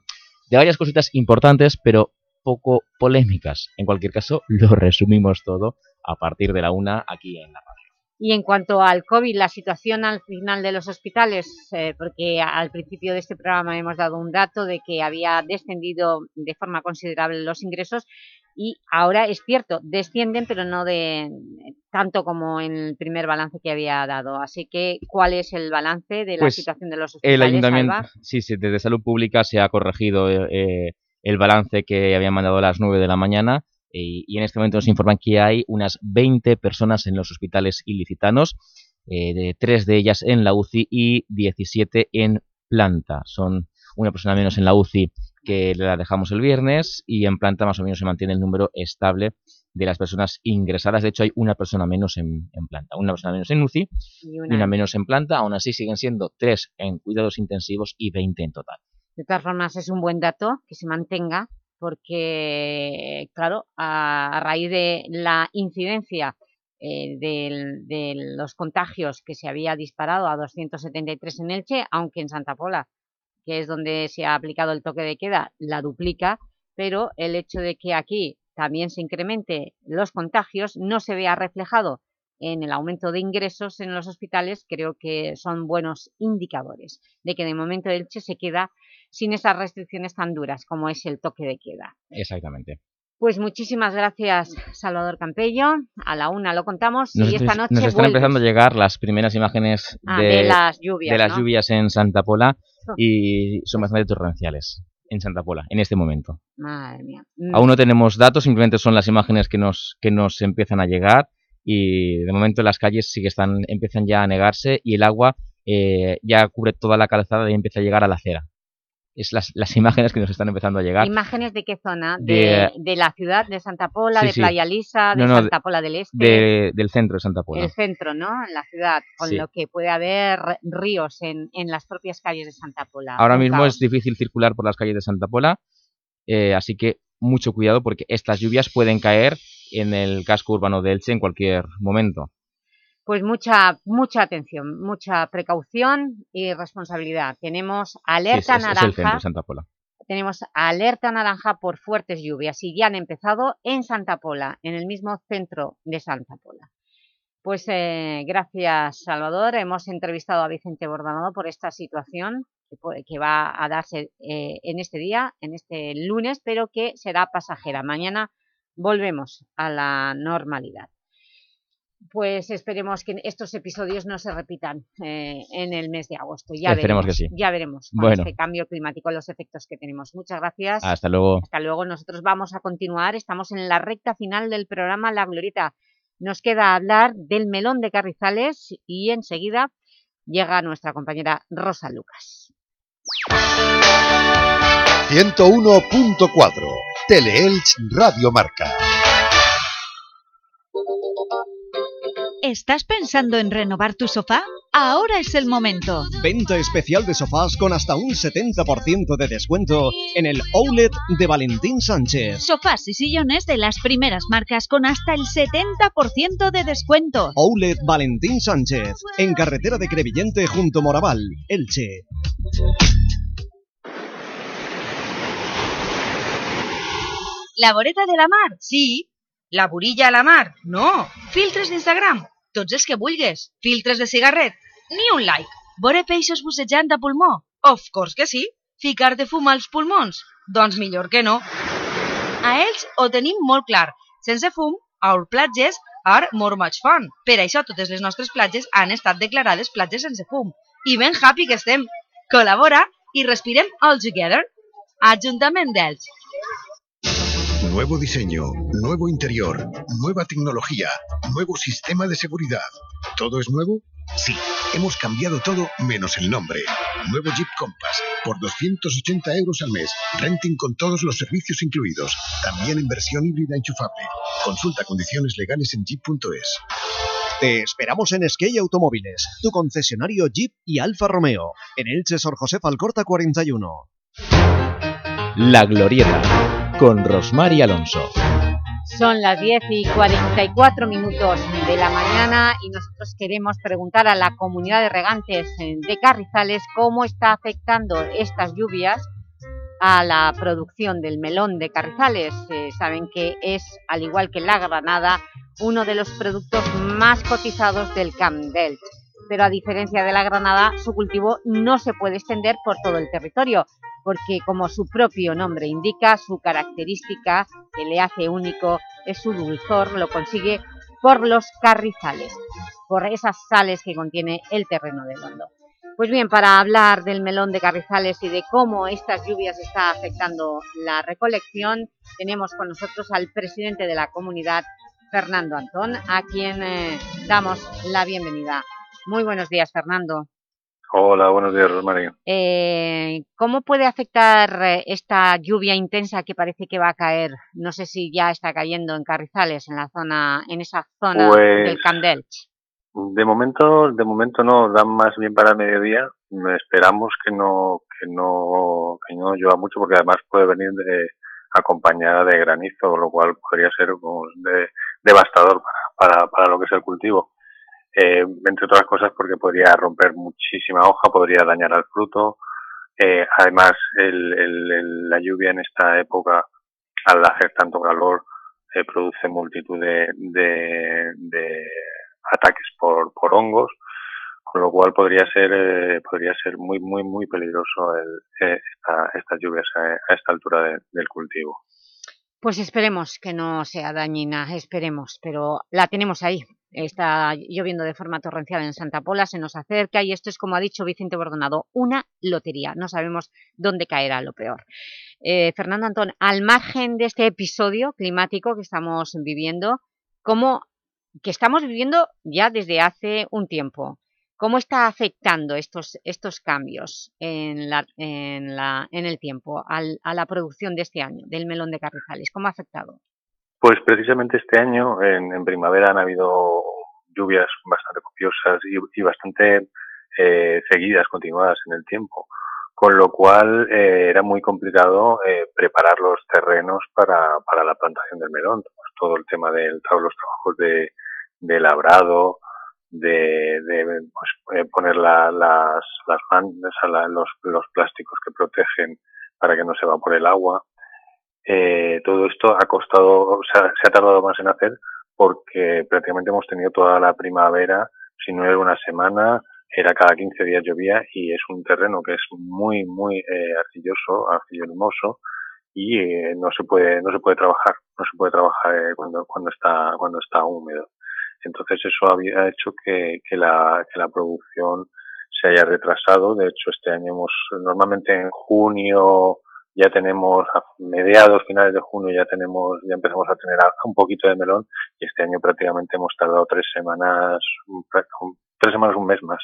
de varias cositas importantes, pero poco polémicas. En cualquier caso, lo resumimos todo a partir de la una aquí en la radio. Y en cuanto al COVID, la situación al final de los hospitales, eh, porque al principio de este programa hemos dado un dato de que había descendido de forma considerable los ingresos y ahora es cierto, descienden, pero no de tanto como en el primer balance que había dado. Así que, ¿cuál es el balance de la Pues, situación de los El hospitales, ayuntamiento, Alba? sí, sí, desde Salud Pública se ha corregido eh, eh, el balance que habían mandado a las 9 de la mañana y, y en este momento nos informan que hay unas 20 personas en los hospitales ilicitanos, eh, de tres de ellas en la UCI y 17 en planta. Son una persona menos en la UCI que la dejamos el viernes y en planta más o menos se mantiene el número estable de las personas ingresadas. De hecho, hay una persona menos en, en planta, una persona menos en UCI Y y una- una menos en planta. Aún así siguen siendo tres en cuidados intensivos y 20 en total. De todas formas, es un buen dato que se mantenga porque, claro, a, raíz de la incidencia eh, del- de los contagios que se había disparado a 273 en Elche, aunque en Santa Pola, que es donde se ha aplicado el toque de queda, la duplica, pero el hecho de que aquí también se incremente los contagios no se vea reflejado en el aumento de ingresos en los hospitales, creo que son buenos indicadores de que de momento Elche se queda sin esas restricciones tan duras como es el toque de queda. Exactamente. Pues muchísimas gracias, Salvador Campello. A la una lo contamos Nos, y esta noche nos están vuelves. empezando a llegar las primeras imágenes Ah, de las lluvias, de las ¿no? lluvias en Santa Pola y son bastante torrenciales en Santa Pola, en este momento. Madre mía. Mm, Aún no tenemos datos, simplemente son las imágenes que nos, que nos empiezan a llegar y de momento las calles sí que están, empiezan ya a negarse y el agua eh, ya cubre toda la calzada y empieza a llegar a la acera. Es las, las imágenes que nos están empezando a llegar. ¿Imágenes de qué zona? De- De, de la ciudad de Santa Pola, Sí, de. Playa Lisa, de No, no, Santa Pola del Este, de- del centro de Santa Pola. el centro, ¿no? En la ciudad, con Sí. lo que puede haber ríos en, en las propias calles de Santa Pola. Ahora mismo caos. es difícil circular por las calles de Santa Pola, eh, así que mucho cuidado porque estas lluvias pueden caer en el casco urbano de Elche en cualquier momento. Pues mucha, mucha atención, mucha precaución y responsabilidad. Tenemos Sí, es, alerta es- es el naranja. centro Santa Pola. tenemos alerta naranja por fuertes lluvias y ya han empezado en Santa Pola, en el mismo centro de Santa Pola. Pues eh, gracias, Salvador. Hemos entrevistado a Vicente Bordonado por esta situación que va a darse eh, en este día, en este lunes, pero que será pasajera. Mañana volvemos a la normalidad. Pues esperemos que estos episodios no se repitan eh, en el mes de agosto. Ya Esperemos veremos, que sí. Ya veremos con Bueno. este cambio climático, los efectos que tenemos. Muchas gracias. Hasta luego. Hasta luego. Nosotros vamos a continuar. Estamos en la recta final del programa La Glorieta. Nos queda hablar del melón de Carrizales y enseguida llega nuestra compañera Rosa Lucas. 101.4 Teleelch Radio Marca. ¿Estás pensando en renovar tu sofá? Ahora es el momento. Venta especial de sofás con hasta un 70% de descuento en el Outlet de Valentín Sánchez. Sofás y sillones de las primeras marcas con hasta el 70% de descuento. Outlet Valentín Sánchez, en carretera de Crevillente junto Moraval, Elche. La voreta de la mar? Sí. La burilla a la mar? No. Filtres d'Instagram? Tots els que vulguis. Filtres de cigarret? Ni un like. Vore peixos bussejant a pulmó? Of course que sí. Ficar-te fum als pulmons? Doncs millor que no. A ells ho tenim molt clar. Sense fum, our platges are more much fun. Per això totes les nostres platges han estat declarades platges sense fum. I ben happy que estem. Col·labora i respirem all together. Ajuntament d'Elx. Nuevo diseño, nuevo interior, nueva tecnología, nuevo sistema de seguridad. ¿Todo es nuevo? Sí, hemos cambiado todo menos el nombre. Nuevo Jeep Compass, por 280 euros al mes. Renting con todos los servicios incluidos. También en versión híbrida enchufable. Consulta condiciones legales en jeep.es. Te esperamos en Skey Automóviles, tu concesionario Jeep y Alfa Romeo, en Elche Sor José Alcorta 41. La Glorieta, con Rosmar y Alonso. Son las 10 y 44 minutos de la mañana y nosotros queremos preguntar a la comunidad de regantes de Carrizales cómo está afectando estas lluvias a la producción del melón de Carrizales. Eh, saben que es, al igual que la granada, uno de los productos más cotizados del Camp. Pero a diferencia de la granada, su cultivo no se puede extender por todo el territorio, porque como su propio nombre indica, su característica que le hace único es su dulzor, lo consigue por los carrizales, por esas sales que contiene el terreno del hondo. Pues bien, para hablar del melón de Carrizales y de cómo estas lluvias está afectando la recolección, tenemos con nosotros al presidente de la comunidad, Fernando Antón, a quien eh, damos la bienvenida. Muy buenos días, Fernando. Hola, buenos días, Rosmarie. Eh, ¿Cómo puede afectar eh, esta lluvia intensa que parece que va a caer? No sé si ya está cayendo en Carrizales, en la zona, en esa zona Pues- del Candelch. De momento, de momento no, dan más bien para el mediodía. Esperamos que no, que no, que no llueva mucho porque además puede venir de, acompañada de granizo, lo cual podría ser como de- devastador para, para, para lo que es el cultivo. Eh, entre otras cosas porque podría romper muchísima hoja, podría dañar al fruto. Eh, además, el, el- la lluvia en esta época, al hacer tanto calor, eh, produce multitud de, de, ataques por, hongos, con lo cual podría ser eh, podría ser muy muy muy peligroso el, eh, esta, estas lluvias a, esta altura de- del cultivo. Pues esperemos que no sea dañina, esperemos, pero la tenemos ahí. Está lloviendo de forma torrencial en Santa Pola, se nos acerca y esto es, como ha dicho Vicente Bordonado, una lotería. No sabemos dónde caerá lo peor. Eh, Fernando Antón, al margen de este episodio climático que estamos viviendo, ¿cómo, que estamos viviendo ya desde hace un tiempo, ¿cómo está afectando estos, estos cambios en, la, en, la, en el tiempo a la producción de este año, del melón de Carrizales? ¿Cómo ha afectado? Pues precisamente este año, en, primavera, han habido lluvias bastante copiosas y, bastante eh, seguidas, continuadas en el tiempo, con lo cual eh, era muy complicado eh, preparar los terrenos para, para la plantación del melón. Todo el tema de los trabajos de labrado, de, de pues, eh, poner la- las, las la- los, los plásticos que protegen para que no se evapore el agua. Eh, todo esto ha costado, o sea, se ha tardado más en hacer porque prácticamente hemos tenido toda la primavera, si no era una semana, era cada 15 días llovía y es un terreno que es muy, muy eh, arcilloso, arcilloso y eh, no se puede, no se puede trabajar, no se puede trabajar eh, cuando, cuando está, cuando está húmedo. Entonces eso había hecho que, que la, que la producción se haya retrasado. De hecho, este año hemos, normalmente en junio ya tenemos, a mediados, finales de junio ya tenemos, ya empezamos a tener un poquito de melón y este año prácticamente hemos tardado tres semanas, tres semanas, un mes más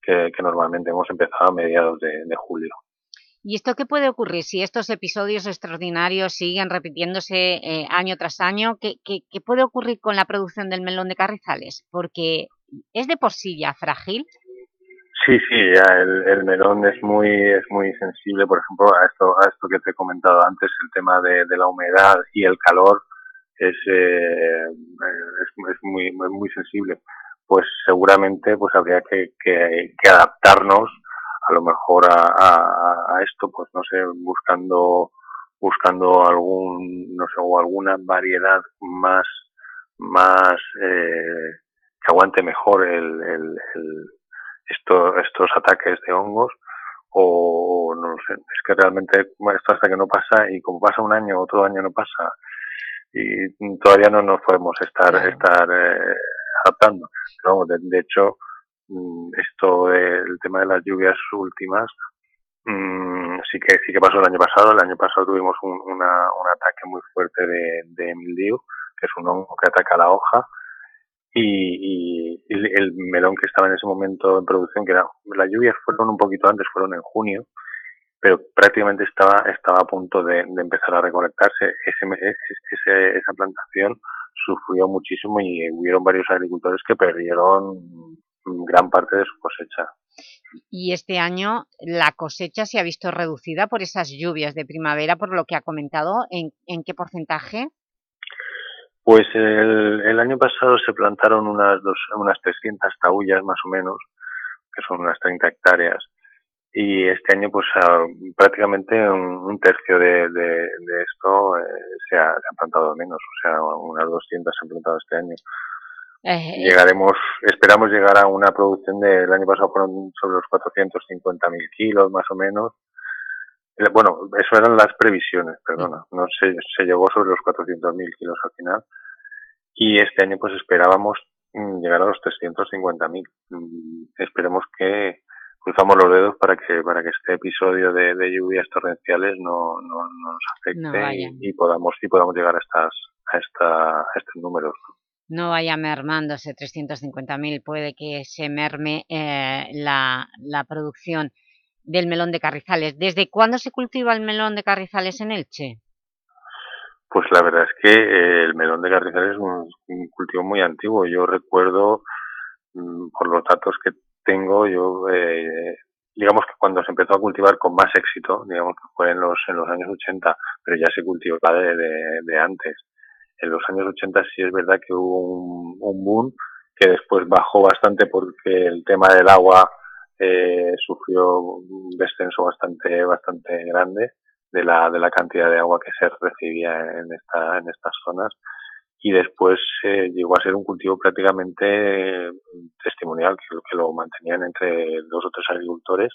que, normalmente hemos empezado a mediados de julio. ¿Y esto qué puede ocurrir si estos episodios extraordinarios siguen repitiéndose eh, año tras año? ¿Qué, puede ocurrir con la producción del melón de Carrizales? Porque es de por sí ya frágil. Sí, sí, ya el, el melón es muy es muy sensible, por ejemplo, a esto a esto que te he comentado antes, el tema de, la humedad y el calor es eh, es, es muy muy sensible. Pues seguramente pues habría que, que adaptarnos a lo mejor a, a, a esto, pues no sé, buscando buscando algún no sé o alguna variedad más más eh, que aguante mejor el, el, el- esto- estos ataques de hongos o no lo sé, es que realmente esto hasta que no pasa y como pasa un año otro año no pasa y todavía no nos podemos estar estar eh, adaptando. Pero vamos, de, de hecho, esto del tema de las lluvias últimas mm, sí que sí que pasó el año pasado. El año pasado tuvimos un, una- un ataque muy fuerte de, de mildiu, que es un hongo que ataca la hoja y, y el, el melón que estaba en ese momento en producción, que era, las lluvias fueron un poquito antes, fueron en junio, pero prácticamente estaba, estaba a punto de, de empezar a recolectarse. Ese- ese- esa plantación sufrió muchísimo y hubieron varios agricultores que perdieron gran parte de su cosecha. Y este año la cosecha se ha visto reducida por esas lluvias de primavera, por lo que ha comentado. ¿En, en qué porcentaje? Pues el, el año pasado se plantaron unas, dos, unas 300 taullas más o menos, que son unas 30 hectáreas, y este año pues ah, prácticamente un, un tercio de, de, de esto eh, se, ha, se ha plantado menos, o sea, unas 200 se han plantado este año. Llegaremos, esperamos llegar a una producción del año pasado fueron sobre los 450.000 kilos más o menos. Eh, Bueno, eso eran las previsiones, perdona. No se, se llegó sobre los 400.000 kilos al final. Y este año pues esperábamos mm, llegar a los 350.000. Mm, Esperemos que cruzamos los dedos para que para que este episodio de, de lluvias torrenciales no, no, no nos afecte No y, y podamos y podamos llegar a estas a esta a estos números. No vaya mermándose 350.000, puede que se merme eh, la, la producción del melón de Carrizales. ¿Desde cuándo se cultiva el melón de Carrizales en Elche? Pues la verdad es que eh, el melón de Carrizales es un, cultivo muy antiguo. Yo recuerdo, mm, por los datos que tengo, yo eh, digamos que cuando se empezó a cultivar con más éxito, digamos que fue en los, en los años 80, pero ya se cultivaba de antes. En los años 80 sí es verdad que hubo un, boom que después bajó bastante porque el tema del agua eh, sufrió un descenso bastante bastante grande de la de la cantidad de agua que se recibía en esta en estas zonas. Y después eh, llegó a ser un cultivo prácticamente eh, testimonial que, que lo mantenían entre dos o tres agricultores.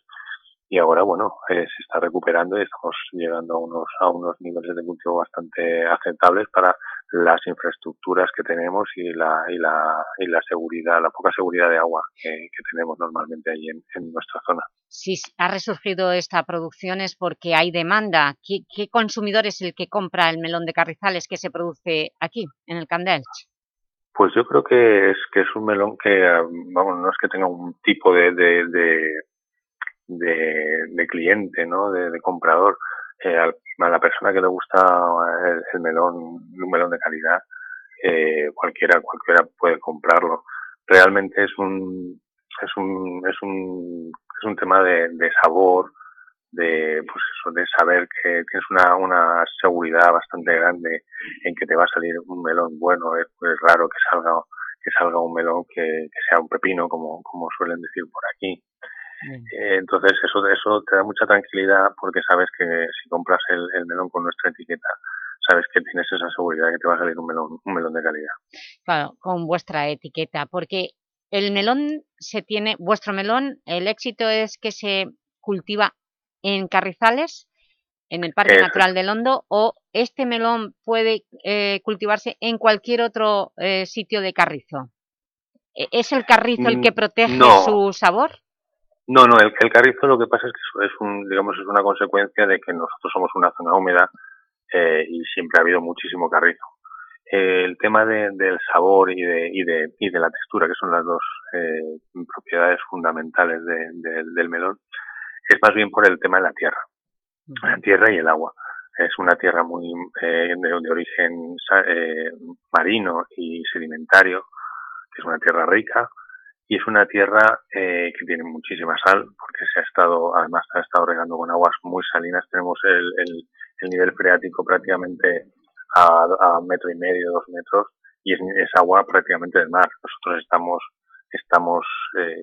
Y ahora bueno eh, se está recuperando y estamos llegando a unos a unos niveles de cultivo bastante aceptables para las infraestructuras que tenemos y la y la y la seguridad la poca seguridad de agua que, que tenemos normalmente ahí en, en, nuestra zona si ha resurgido esta producción es porque hay demanda ¿Qué, ¿Qué, consumidor es el que compra el melón de Carrizales que se produce aquí en el Candelch? Pues yo creo que es que es un melón que vamos no es que tenga un tipo de, de, de de, de cliente, ¿no? De comprador. Eh, a la persona que le gusta el, el melón, un melón de calidad, eh, cualquiera, cualquiera puede comprarlo. Realmente es un, es un, es un, es un tema de, de sabor, de, pues eso, de saber que tienes una, una seguridad bastante grande en que te va a salir un melón bueno. Es, es raro que salga, que salga un melón que, que sea un pepino, como, como suelen decir por aquí. Eh, entonces eso eso te da mucha tranquilidad porque sabes que si compras el, el, melón con nuestra etiqueta sabes que tienes esa seguridad que te va a salir un melón un melón de calidad. Claro, con vuestra etiqueta, porque el melón se tiene, vuestro melón, el éxito es que se cultiva en Carrizales, en el Parque Natural del Hondo, o este melón puede eh, cultivarse en cualquier otro eh, sitio de carrizo. ¿E-, ¿Es el carrizo el que protege no. su sabor? No, no, el, el carrizo lo que pasa es que es un, digamos, es una consecuencia de que nosotros somos una zona húmeda eh, y siempre ha habido muchísimo carrizo. Eh, el tema de, del sabor y de, y, de, y de la textura, que son las dos eh, propiedades fundamentales de, de, del melón, es más bien por el tema de la tierra, la tierra y el agua. Es una tierra muy eh, de, de origen eh, marino y sedimentario, que es una tierra rica, y es una tierra eh, que tiene muchísima sal porque se ha estado además ha estado regando con aguas muy salinas. Tenemos el, el, el nivel freático prácticamente a, a, metro y medio dos metros y es, es, agua prácticamente del mar. Nosotros estamos estamos eh,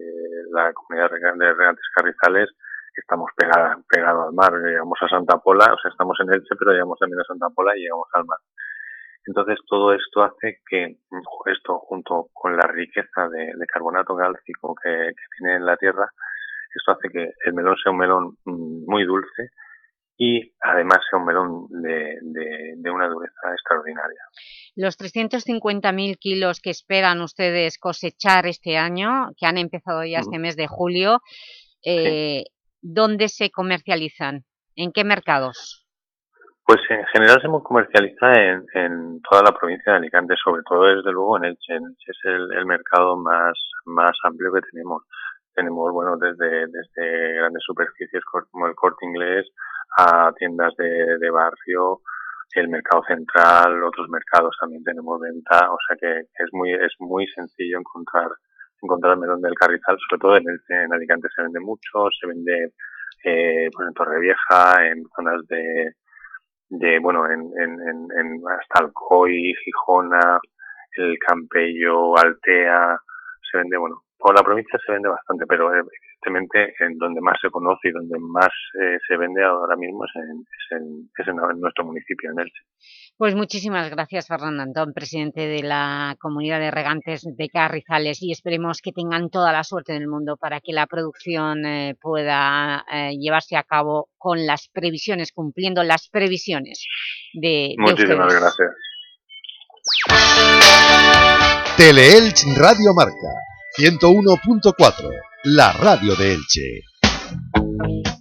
la comunidad de regantes carrizales estamos pegada, pegado al mar. Llegamos a Santa Pola o sea estamos en Elche pero llegamos también a Santa Pola y llegamos al mar entonces todo esto hace que esto junto con la riqueza de, de carbonato cálcico que, que, tiene en la tierra, esto hace que el melón sea un melón muy dulce y además sea un melón de, de, de una dureza extraordinaria. Los 350.000 kilos que esperan ustedes cosechar este año, que han empezado ya este mes de julio, eh, sí. ¿dónde se comercializan? ¿En qué mercados? Pues en general se comercializa en, en, toda la provincia de Alicante, sobre todo desde luego en Elche. En es el, el, mercado más, más amplio que tenemos. Tenemos, bueno, desde, desde grandes superficies como el corte inglés a tiendas de, de barrio, el mercado central, otros mercados también tenemos venta, o sea que es muy, es muy sencillo encontrar, encontrar el melón del carrizal, sobre todo en, el, en Alicante se vende mucho, se vende eh, pues en Torrevieja, en zonas de, de bueno en, en, en, en hasta Alcoy, Gijona, el Campello, Altea, se vende bueno, por la provincia se vende bastante, pero evidentemente en donde más se conoce y donde más eh, se vende ahora mismo es en, es en, es en, en nuestro municipio, en Elche. Pues muchísimas gracias Fernando Antón, presidente de la Comunidad de Regantes de Carrizales y esperemos que tengan toda la suerte del mundo para que la producción eh, pueda eh, llevarse a cabo con las previsiones, cumpliendo las previsiones de, de Muchísimas ustedes. gracias. Teleelch Radio Marca 101.4, la radio de Elche.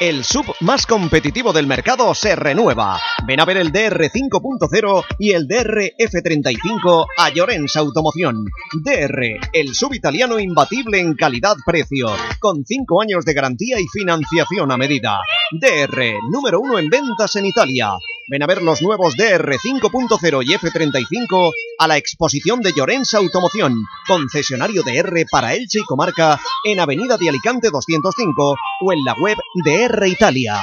El sub más competitivo del mercado se renueva. Ven a ver el DR 5.0 y el DR F35 a Llorens Automoción. DR, el sub italiano imbatible en calidad-precio, con 5 años de garantía y financiación a medida. DR, número 1 en ventas en Italia. Ven a ver los nuevos DR 5.0 y F35 a la exposición de Llorens Automoción, concesionario de R para Elche y Comarca en Avenida de Alicante 205 o en la web de R Italia.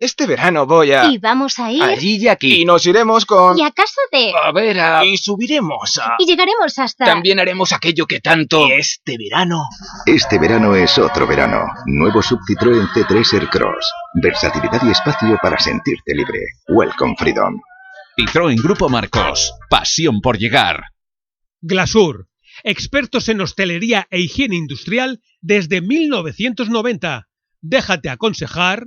Este verano voy a... Y vamos a ir... Allí y aquí. Y nos iremos con... Y a casa de... A ver, a... Y subiremos a... Y llegaremos hasta... También haremos aquello que tanto... Este verano... Este verano es otro verano. Nuevo sub Citroën C3 Aircross. Versatilidad y espacio para sentirte libre. Welcome Freedom. Citroën Grupo Marcos. Pasión por llegar. Glasur, expertos en hostelería e higiene industrial desde 1990. Déjate aconsejar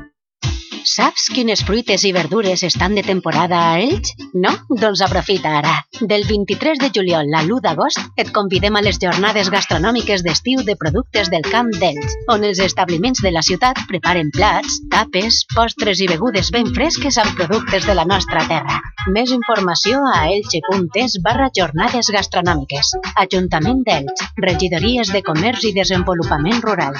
Saps quines fruites i verdures estan de temporada a Elx? No? Doncs aprofita ara. Del 23 de juliol a l'1 d'agost et convidem a les jornades gastronòmiques d'estiu de productes del camp d'Elx, on els establiments de la ciutat preparen plats, tapes, postres i begudes ben fresques amb productes de la nostra terra. Més informació a elche.es barra jornades gastronòmiques. Ajuntament d'Elx, regidories de Comerç i Desenvolupament Rural.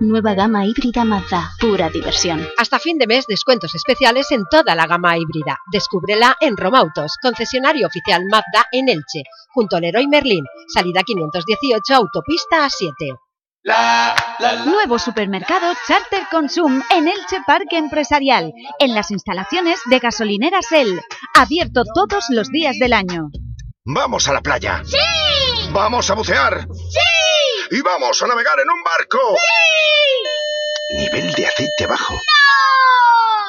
Nueva gama híbrida Mazda, pura diversión. Hasta fin de mes, descuentos especiales en toda la gama híbrida. Descúbrela en Romautos, concesionario oficial Mazda en Elche, junto al Leroy Merlin, salida 518, autopista A7. Nuevo supermercado Charter Consum en Elche Parque Empresarial, en las instalaciones de gasolineras El, abierto todos los días del año. Vamos a la playa. ¡Sí! Vamos a bucear. ¡Sí! Y vamos a navegar en un barco. Nivel de aceite bajo.